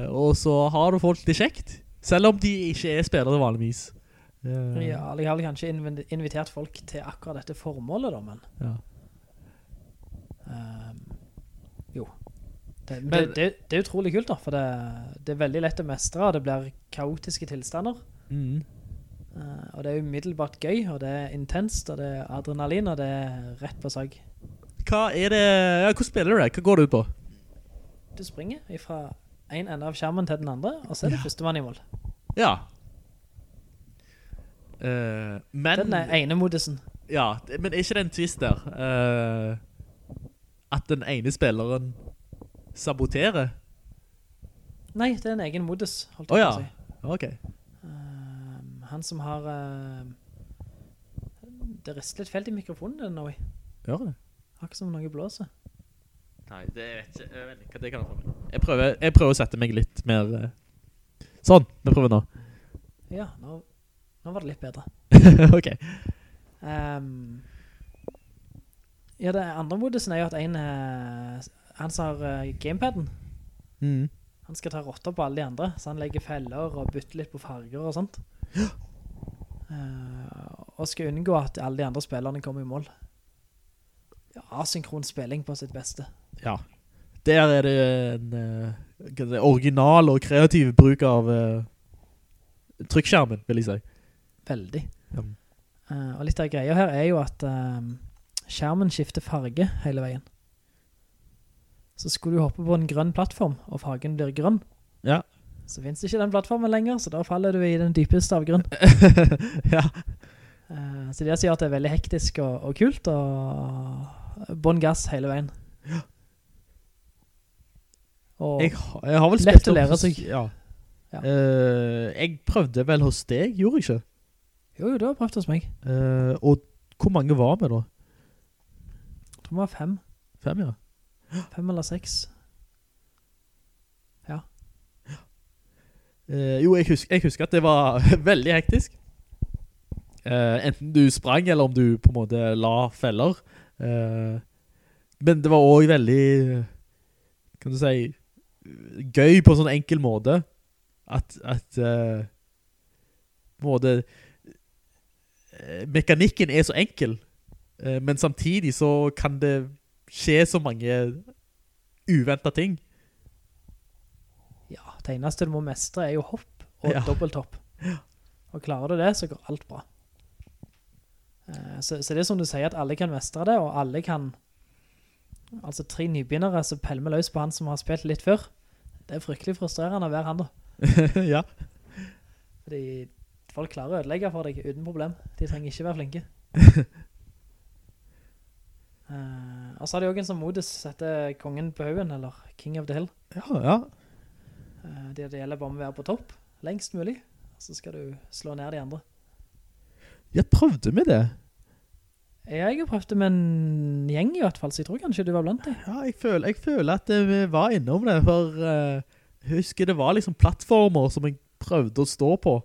Og så har du folk det kjekt. Selv om de ikke er spillere vanligvis. Eh, Ja, jeg har kanskje invitert folk til akkurat dette formålet da, men ja. Um, jo. Det, men det, det, det er utrolig kult da, for det, det er veldig lett å mestre, og det blir kaotiske tilstander. Mm. Uh, og det er umiddelbart gøy, og det er intenst, og det er adrenalin, og det er rett på sag. Hva er det... Ja, hvordan spiller du det? Hva går det ut på? Du springer fra en ende av skjermen til den andre, og så er det Ja. første mann i mål. Ja. Eh, men... Den ene modusen. Ja, men er ikke det en twist der? Uh, at den ene spilleren saboterer? Nei, det er en egen modus, holdt jeg Åja, på å si. ok. Uh, han som har... det rister litt felt i mikrofonen den nå, Gjør det? akkurat som noe blåser. Nei, det vet ikke, jeg vet ikke det kan være. Jeg prøver, jeg prøver å sette meg litt mer... Sånn, vi prøver nå. Ja, nå, nå var det litt bedre. *laughs* ok. Um, ja, det andre modusen er jo at en, uh, han som har uh, gamepaden, Mm. han skal ta rotter på alle de andre, så han legger feller og bytter litt på farger og sånt. Uh, *gasps* og skal unngå at alle de andre spillerne kommer i mål. Ja, asynkron spilling på sitt beste. Ja. Der er det en det, original og kreativ bruk av uh, trykkskjermen, vil jeg si. Veldig. Ja. Uh, og litt av greia her er jo at ehm, skjermen skifter farge hele veien. Så skulle du hoppe på en grønn plattform, og fargen blir grønn, Ja. så finnes ikke den plattformen lenger, så da faller du i den dypeste av grønn. *laughs* ja. Uh, så det sier at det er veldig hektisk og, og kult, og bånn gass hele veien. Og Jeg, har- jeg har vel Lett å lære seg. Ja. Ja. Uh, jeg prøvde vel hos deg, gjorde jeg ikke? Jo, jo, du har prøvd hos meg. Eh, og hvor mange var vi da? Jeg tror vi var fem. Fem, ja. Fem eller seks. Eh, jo, jeg husker, jeg husker at det var *laughs* veldig hektisk. Eh, enten du sprang, eller om du på en måte la feller. Eh, men det var også veldig, kan du si, gøy på en sånn enkel måte. At, at eh, på en måte, mekanikken er så enkel. Eh, men samtidig så kan det skje så mange uventet ting. Ja, det eneste du må mestre er jo hopp og Ja. dobbelthopp. Og klarer du det, så går alt bra. Eh, Så, så det er som du sier, at alle kan mestre det, og alle kan... Altså tre nybegynnere som pelmer løs på han som har spilt litt før. Det er fryktelig frustrerende å være han da. *laughs* ja. Fordi folk klarer å ødelegge for deg uten problem. De trenger ikke være flinke. uh, *laughs* og så har de også en som modus setter Kongen på Haugen, eller King of the Hill. Ja, ja. Uh, det, det gjelder bare med å være på topp, lengst mulig. Så skal du slå ned de andre. Jeg prøvde med det. Jeg har prøvd det med en gjeng i hvert fall, så jeg tror kanskje du var blant det. Ja, jeg føler, jeg føler at vi var innom det, for uh, jeg husker det var liksom plattformer som jeg prøvde å stå på.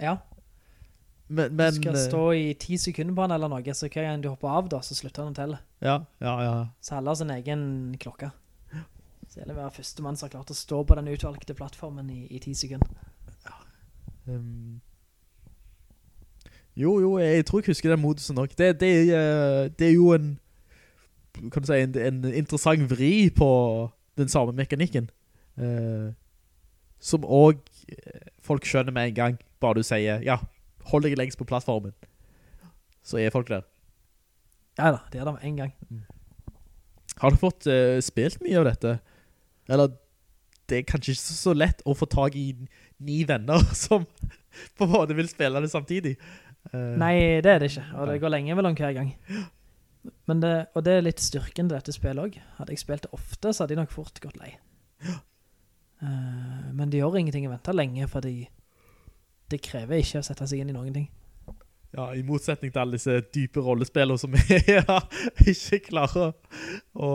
Ja, Men, du skal eh, stå i ti sekunder på han eller noe, så hver gang du hopper av da, så slutter han å telle. Ja, ja, ja. Så alle har sin egen klokke. Så det gjelder å være første mann som har klart å stå på den utvalgte plattformen i, i ti sekunder. Um, jo, jo, jeg tror jeg husker den modusen nok. Det, det, er, det er jo en, kan du si, en, en interessant vri på den samme mekanikken. Uh, som også eh, folk skjønner med en gang, bare du sier, ja, hold deg lengst på plattformen. Så er folk der. Ja da, det er med en gang. Har du fått uh, spilt mye av dette? Eller, det er kanskje ikke så lett å få tag i ni venner *laughs* som på en måte vil spille det samtidig. Uh, Nei, det er det ikke, og det går lenge mellom hver gang. Men det, og det er litt styrken til dette spillet også. Hadde jeg spilt det ofte, så hadde jeg nok fort gått lei. Uh, men det gjør ingenting å vente lenge, fordi det krever ikke å sette seg inn i noen ting. Ja, i motsetning til alle disse dype rollespillene som *laughs* jeg ikke klarer å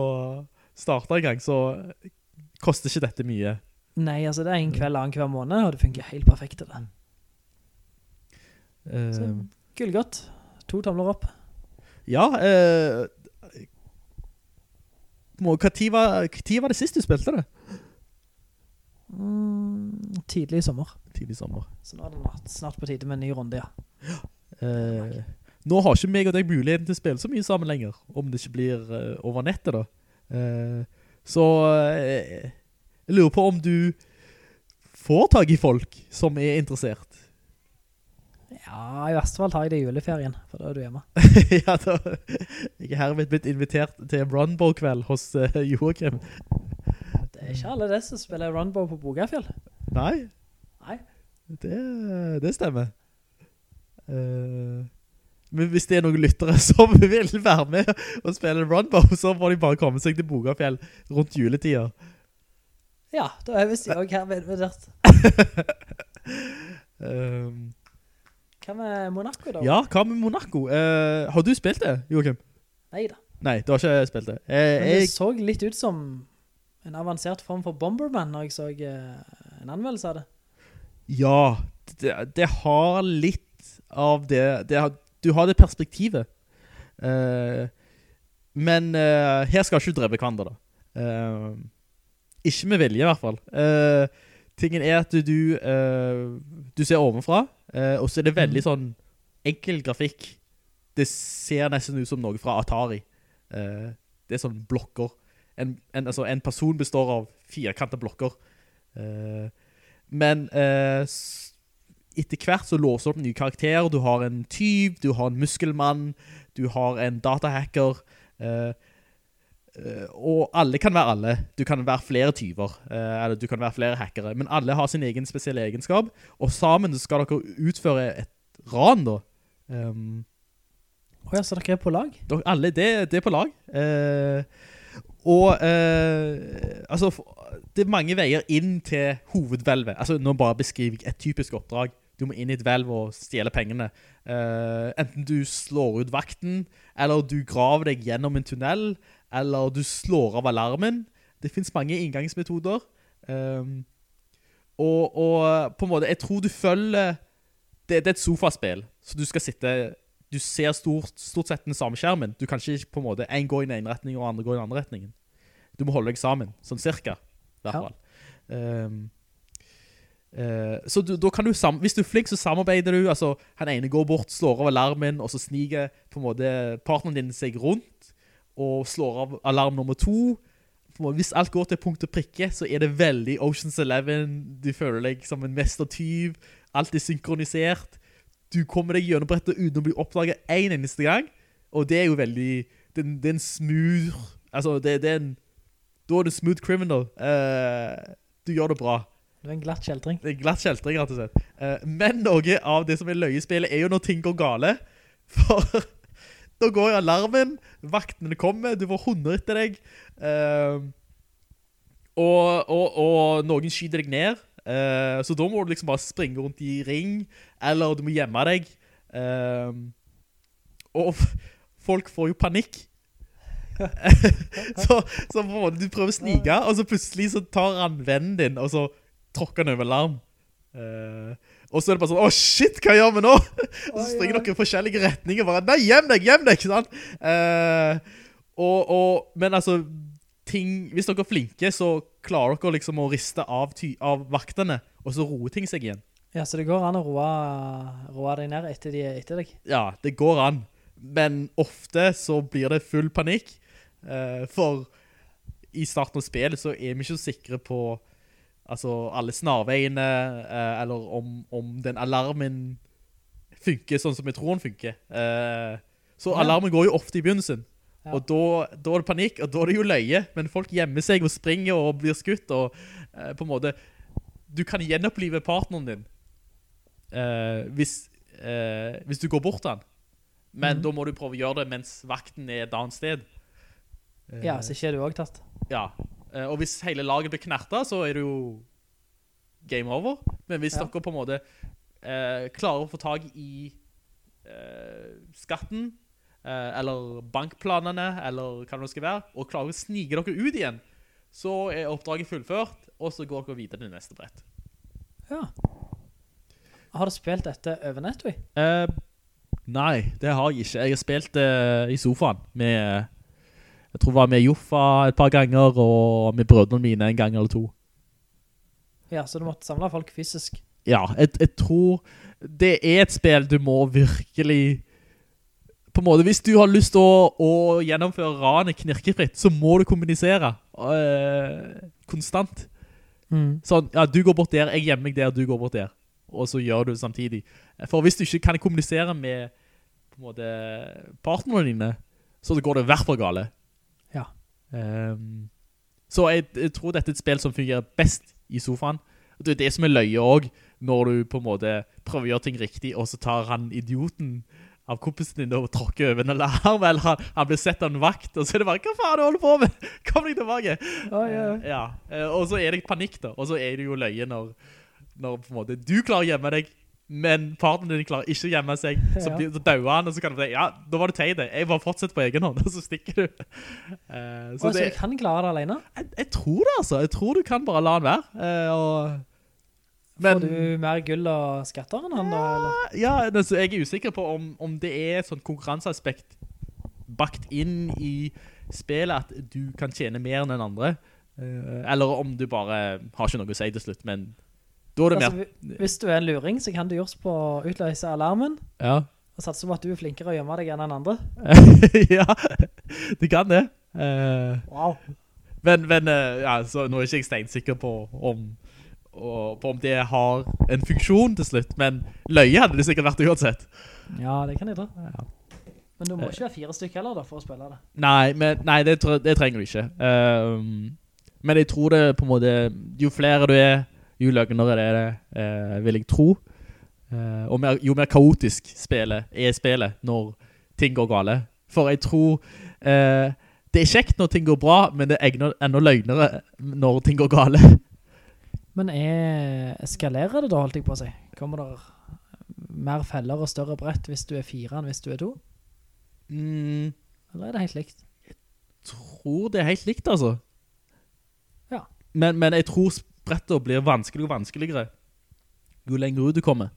starte en gang, så koster ikke dette mye. Nei, altså det er en kveld annen hver måned, og det fungerer helt perfekt til det. Så, Eh, gullgodt. To tomler opp. ja, eh, Uh, hva tid var, hva tid var det sist du spilte det? Mm, tidlig i sommer. Tidlig sommer. Så nå er det snart- snart på tide med en ny runde, ja. Eh, nå har ikke meg og deg muligheten til å spille så mye sammen lenger, om det ikke blir uh, over nettet da. Eh, så eh, jeg lurer på om du får tag i folk som er interessert. Ja, i verste fall tar jeg det i juleferien, for da er du hjemme. *laughs* ja, da, jeg har herved blitt invitert til en Runbow-kveld hos uh, Joachim. Det er ikke alle det som spiller Runbow på Bogafjell. Nei, Nei. det, det stemmer. Uh, men hvis det er noen lyttere *laughs* som vil være med og spille Runbow, så må de bare komme seg til Bogafjell rundt juletida. Ja, da er vi også her vedvurdert. Um, Hva med Monaco da? ja, hva med Monaco? Uh, har du spilt det, Joachim? Neida. Nei, du har ikke spilt det. Eh, det jeg, så litt ut som en avansert form for Bomberman når jeg så eh, en anmeldelse av det. ja, det, det har litt av det, det har, du har det perspektivet. Uh, men uh, her skal ikke du drepe hverandre da. Uh, ikke med vilje i hvert fall. Tingen er at du, du ser ovenfra, og så er det veldig sånn enkel grafikk. Det ser nesten ut som noe fra Atari. Det er sånn blokker. En, en, altså, en person består av firkante blokker. Uh, men uh, etter hvert så låser du opp nye karakterer. Du har en tyv, du har en muskelmann, du har en datahacker. Uh, og alle kan være alle. Du kan være flere tyver, eller du kan være flere hackere. Men alle har sin egen spesielle egenskap, og sammen skal dere utføre et ran da. Um, Åja, så dere er på lag? dere, alle, det, det er på lag. Eh, og eh, altså, det er mange veier inn til hovedvelvet. Altså, nå bare beskriver jeg et typisk oppdrag. Du må inn i et velv og stjele pengene. Eh, enten du slår ut vakten, eller du graver deg gjennom en tunnel, eller du slår av alarmen. Det finnes mange inngangsmetoder. Um, og, og på en måte, jeg tror du følger det, det er et sofaspill, så du skal sitte du ser stort, stort sett den samme skjermen. Du kan ikke på en måte en gå i den ene retningen og andre gå i den andre retningen. Du må holde deg sammen, sånn cirka, i hvert Ja. fall. Ehm, eh, så du, da kan du sam hvis du er flink, så samarbeider du. Altså, han ene går bort, slår av alarmen, og så sniger på en måte partneren din seg rundt. og slår av alarm nummer to. På måte, Hvis alt går til punkt og prikke, så er det veldig Ocean's Eleven. Du føler deg som en mestertyv. Alt er synkronisert. Du kommer deg gjennom brettet uten å bli oppdaget en eneste gang. Og det er jo veldig... Det, det er en smooth... Altså, det, det er en... Da er du smooth criminal. Uh, du gjør det bra. Det er en glatt kjeltring. Det er en glatt kjeltring, rett og slett. Uh, men noe av det som er løyespillet er jo når ting går gale. *laughs* For da går jo alarmen, vaktene kommer, du får hunder etter deg. Uh, og, og, og noen skyter deg ned. så da må du liksom bare springe rundt i ring, eller du må gjemme deg. Um, og folk får jo panikk. *laughs* så, så du prøver å snike, og så plutselig så tar han vennen din, og så tråkker han over larm. Uh, og så er det bare sånn, åh shit, hva gjør vi nå? og *laughs* så springer dere i forskjellige retninger, bare, nei, gjem deg, gjem deg, sant? Uh, og, og, men altså, ting, hvis dere er flinke, så klarer dere liksom å riste av, av vaktene, og så roer ting seg igjen. Ja, så det går an å roe, roe deg ned etter, de, etter deg. Ja, det går an. Men ofte så blir det full panikk. eh, for i starten av spillet så er vi ikke så sikre på altså, alle snarveiene, eh, eller om, om den alarmen funker sånn som vi tror den funker. Eh, så alarmen går jo ofte i begynnelsen. Ja. Og da, da er det panikk, og da er det jo løye. Men folk gjemmer seg og springer og blir skutt, og eh, på en måte Du kan gjenopplive partneren din eh, hvis, eh, hvis du går bort den. han. Men mm. da må du prøve å gjøre det mens vakten er et annet sted. Ja, så ikke er du også tatt. ja. Eh, og hvis hele laget blir knertet, så er det jo game over. Men hvis Ja. dere på en måte eh, klarer å få tag i eh, skatten, eller bankplanene, eller hva det skal være, og klarer å snige dere ut igjen, så er oppdraget fullført, og så går dere videre til neste brett. Ja. Har du spilt dette over Netway? Eh, nei, det har jeg ikke. Jeg har spilt det i sofaen med, jeg tror det var med Joffa et par ganger, og med brødrene mine en gang eller to. Ja, så du måtte samle folk fysisk. Ja, jeg, jeg tror det er et spill du må virkelig på en måte, hvis du har lyst til å, å gjennomføre ranet knirkefritt, så må du kommunisere eh, konstant. Sånn, ja, du går bort der, jeg gjemmer meg der, du går bort der. Og så gjør du det samtidig. For hvis du ikke kan kommunisere med på en måte, partnerne dine, så går det i hvert fall gale. Ja. Um, så jeg, jeg tror dette er et spill som fungerer best i sofaen. Det er det som er løye også, når du på en måte prøver å gjøre ting riktig, og så tar han idioten av kompisen din og tråkker over en alarm, *laughs* eller han, han blir sett av en vakt, og så er det bare, hva faen du holder på med? *laughs* Kom deg tilbake! Oh, yeah. Ja, eh, og så er det panikk da, og så er det jo løye når, når på en måte, du klarer å gjemme deg, men partneren din klarer ikke å gjemme seg, så, Ja. så dauer han, og så kan du si, ja, da var teit det, jeg bare fortsetter på egen hånd, *laughs* og så stikker du. Uh, Så, så det, du kan klare det alene? jeg, jeg tror det altså, jeg tror du kan bare la han være, Uh, og... Får du mer gull og skatter enn han da, eller? Ja, altså, jeg er usikker på om, om det er et sånt konkurranseaspekt bakt inn i spillet at du kan tjene mer enn den andre. uh, eller om du bare har ikke noe å si til slutt, men da er det Altså, mer... hvis du er en luring, så kan du gjøres på å utløse alarmen, Ja. og satse på at du er flinkere å gjemme deg enn den andre. *laughs* ja, det kan det. Uh, Wow. men men eh, ja, så nå er ikke jeg steinsikker på om, på om det har en funksjon til slutt, men løye hadde det sikkert vært uansett. Ja, det kan jeg tro. Men du må ikke være fire stykker heller da, for å spille det. Nei, men, nei det, det trenger du ikke. Ehm, men jeg tror det på en måte, jo flere du er, det er det, eh, vil jeg tro. Eh, og mer, jo mer kaotisk spillet er spillet når ting går gale. For jeg tror eh, det er kjekt når ting går bra, men det er enda, enda løgnere når ting går gale. Men er, eskalerer det da, holdt jeg på å si? Kommer det mer feller og større brett hvis du er fire enn hvis du er to? Mm, Eller er det helt likt? Jeg tror det er helt likt, altså. Ja. Men, men jeg tror sprettet blir vanskeligere og vanskeligere jo lenger ut du kommer.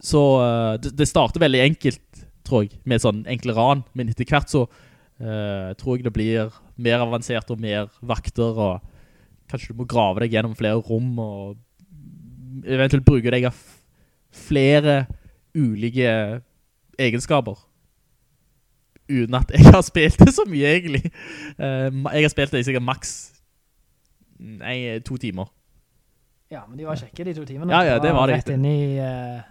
Så uh, det, det starter veldig enkelt, tror jeg, med sånn enkle ran, men etter hvert så uh, tror jeg det blir mer avansert og mer vakter, og kanskje du må grave deg gjennom flere rom, og eventuelt bruke deg av flere ulike egenskaper. uten at jeg har spilt det så mye egentlig. Eh, jeg har spilt det i sikkert maks nei, to timer. Ja, men de var kjekke de to timene. Ja, ja, det var det. Rett inn i, uh,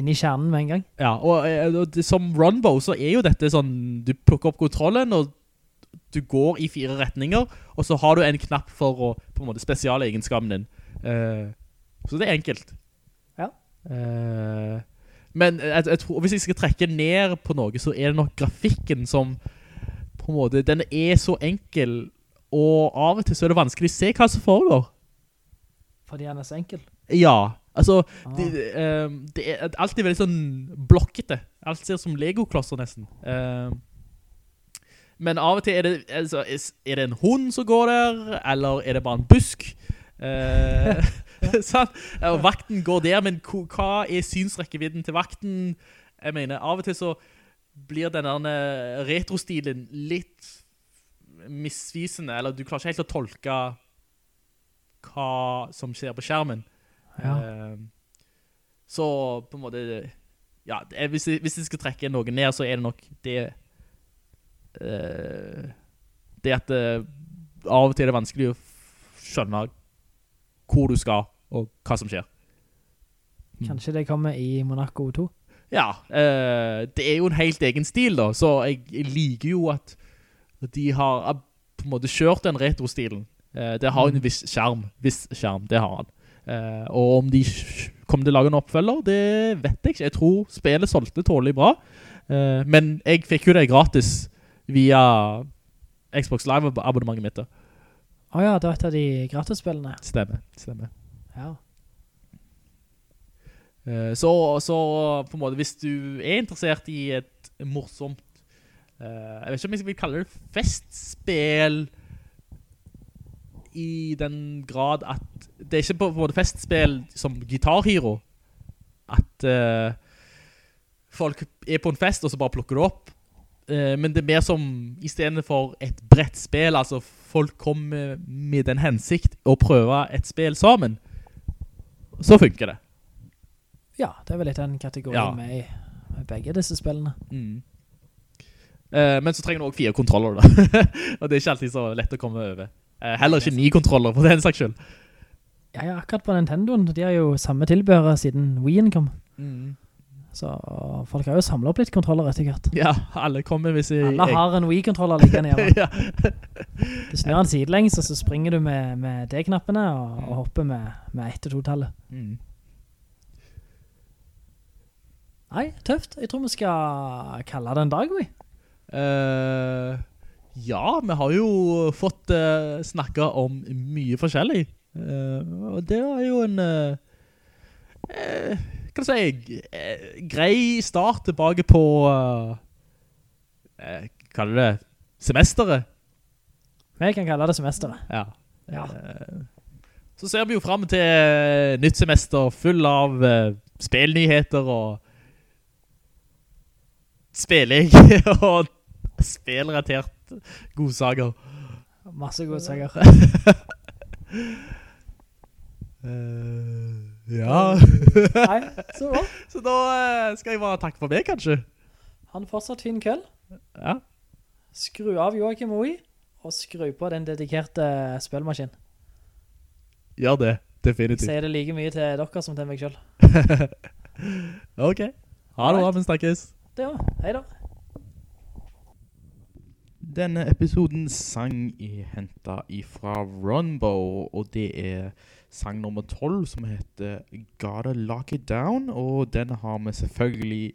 inn i kjernen med en gang. Ja, og, eh, og som Runbow så er jo dette sånn, du plukker opp kontrollen, og du går i fire retninger, og så har du en knapp for å, på en måte, spesiale egenskapen din. Uh, så det er enkelt. Ja. Uh, men jeg, jeg tror, hvis jeg skal trekke ned på noe, så er det nok grafikken som, på en måte, den er så enkel, og av og til så er det vanskelig å se hva som foregår. Fordi han er så enkel. Ja, altså, Ah. det, eh, det er alltid veldig sånn blokkete. Alt ser som Lego-klosser nesten. Eh, men av og til er det, altså, er det en hund som går der, eller er det bare en busk? *laughs* Uh, sånn. *laughs* Vakten går der, men hva er synsrekkevidden til vakten? Jeg mener, av og til så blir denne retrostilen litt misvisende, eller du klarer ikke helt å tolke hva som skjer på skjermen. Ja. Uh, så på en måte Ja, det hvis, jeg, hvis jeg skal trekke noe ned, så er det nok det uh, Det at eh, av og til er det vanskelig å skjønne hvor du skal, og hva som skjer. Kanskje det kommer i Monaco 2. Ja, uh, det er jo en helt egen stil da, så jeg, jeg liker jo at de har eh, på en måte kjørt den retrostilen. Eh, det har en viss skjerm, viss skjerm, det har han. Eh, og om de kommer til å lage en oppfølger, det vet jeg ikke. Jeg tror spillet solgte tålig bra, Eh, men jeg fikk jo det gratis via Xbox Live-abonnementet mitt. Åja, det var et av de gratisspillene. Stemmer, stemmer. Ja. Eh, Så, så på en måte, hvis du er interessert i et morsomt Jeg vet ikke om jeg vil kalle det festspill i den grad at det er ikke på, en festspill som Guitar Hero at uh, folk er på en fest og så bare plukker det opp uh, men det er mer som i stedet for et bredt spill altså folk kommer med den hensikt å prøve et spill sammen så funker det ja, det er vel litt den kategorien Ja. med, med begge disse spillene. Mm. Eh, men så trenger du også fire kontroller da. *laughs* og det er ikke alltid så lett å komme over. Eh, heller ikke ni kontroller på den saks skyld. Ja, ja, akkurat på Nintendoen, de har jo samme tilbehøret siden Wien kom. Mm. Så folk har jo samlet opp litt kontroller etter hvert. Ja, alle kommer hvis jeg... Alle har en Wii-kontroller liggende hjemme. *laughs* ja. Du snør den sidelengs, og så springer du med, med D-knappene og, og hopper med, med ett og to-tallet. Mm. Nei, tøft. Jeg tror vi skal kalle det en dag, vi. Eh, ja, vi har jo fått uh, snakket om mye forskjellig. Uh, og det er jo en... Uh, hva skal jeg si? eh, grei start tilbake på... Uh, hva kaller det? Semesteret. Vi kan kalle det semesteret. Ja. Ja. Eh, Så ser vi jo frem til eh, nytt semester full av uh, spillnyheter og spilling *laughs* og spillrelatert godsager. Masse godsager. *laughs* Eh, ja. Nei, så bra. *laughs* Så da eh, skal jeg bare takke for meg, kanskje. Han fortsatt fin kveld. Ja. Skru av Joachim Oi, og skru på den dedikerte spillmaskinen. Gjør det, definitivt. Sier det like mye til dere som til meg selv. *laughs* ok. Ha det bra, men snakkes. Det var, hei da. Denne episoden sang er hentet ifra Runbow, og det er sang nummer 12 som heter Gotta Lock It Down, og den har vi selvfølgelig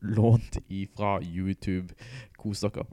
lånt ifra YouTube. Kos dere.